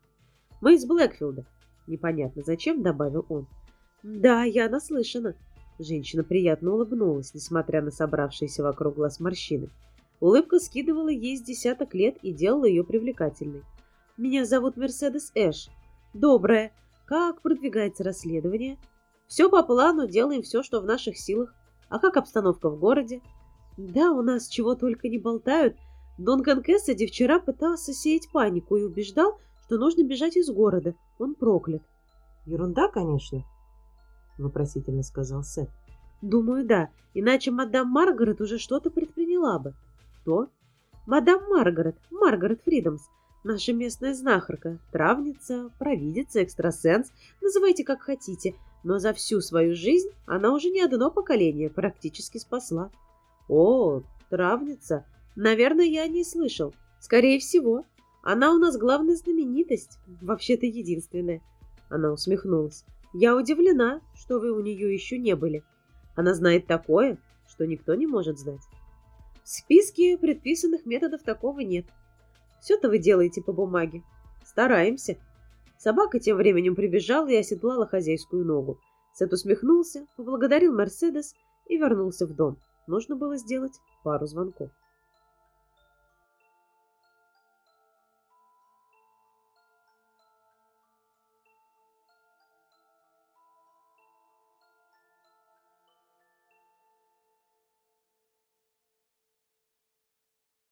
Мы из Блэкфилда. Непонятно зачем, добавил он. Да, я наслышана. Женщина приятно улыбнулась, несмотря на собравшиеся вокруг глаз морщины. Улыбка скидывала ей с десяток лет и делала ее привлекательной. Меня зовут Мерседес Эш. Добрая. Как продвигается расследование? Все по плану, делаем все, что в наших силах. А как обстановка в городе? Да, у нас чего только не болтают. Донган Кэссиди вчера пытался сеять панику и убеждал, что нужно бежать из города. Он проклят. Ерунда, конечно, вопросительно сказал Сет. Думаю, да. Иначе мадам Маргарет уже что-то предприняла бы. Кто? Мадам Маргарет, Маргарет Фридомс. Наша местная знахарка, травница, провидица, экстрасенс, называйте как хотите – но за всю свою жизнь она уже не одно поколение практически спасла. О, травница! Наверное, я не слышал. Скорее всего, она у нас главная знаменитость, вообще-то единственная. Она усмехнулась. Я удивлена, что вы у нее еще не были. Она знает такое, что никто не может знать. В списке предписанных методов такого нет. Все-то вы делаете по бумаге. Стараемся. Собака тем временем прибежала и оседлала хозяйскую ногу. Сет усмехнулся, поблагодарил Мерседес и вернулся в дом. Нужно было сделать пару звонков.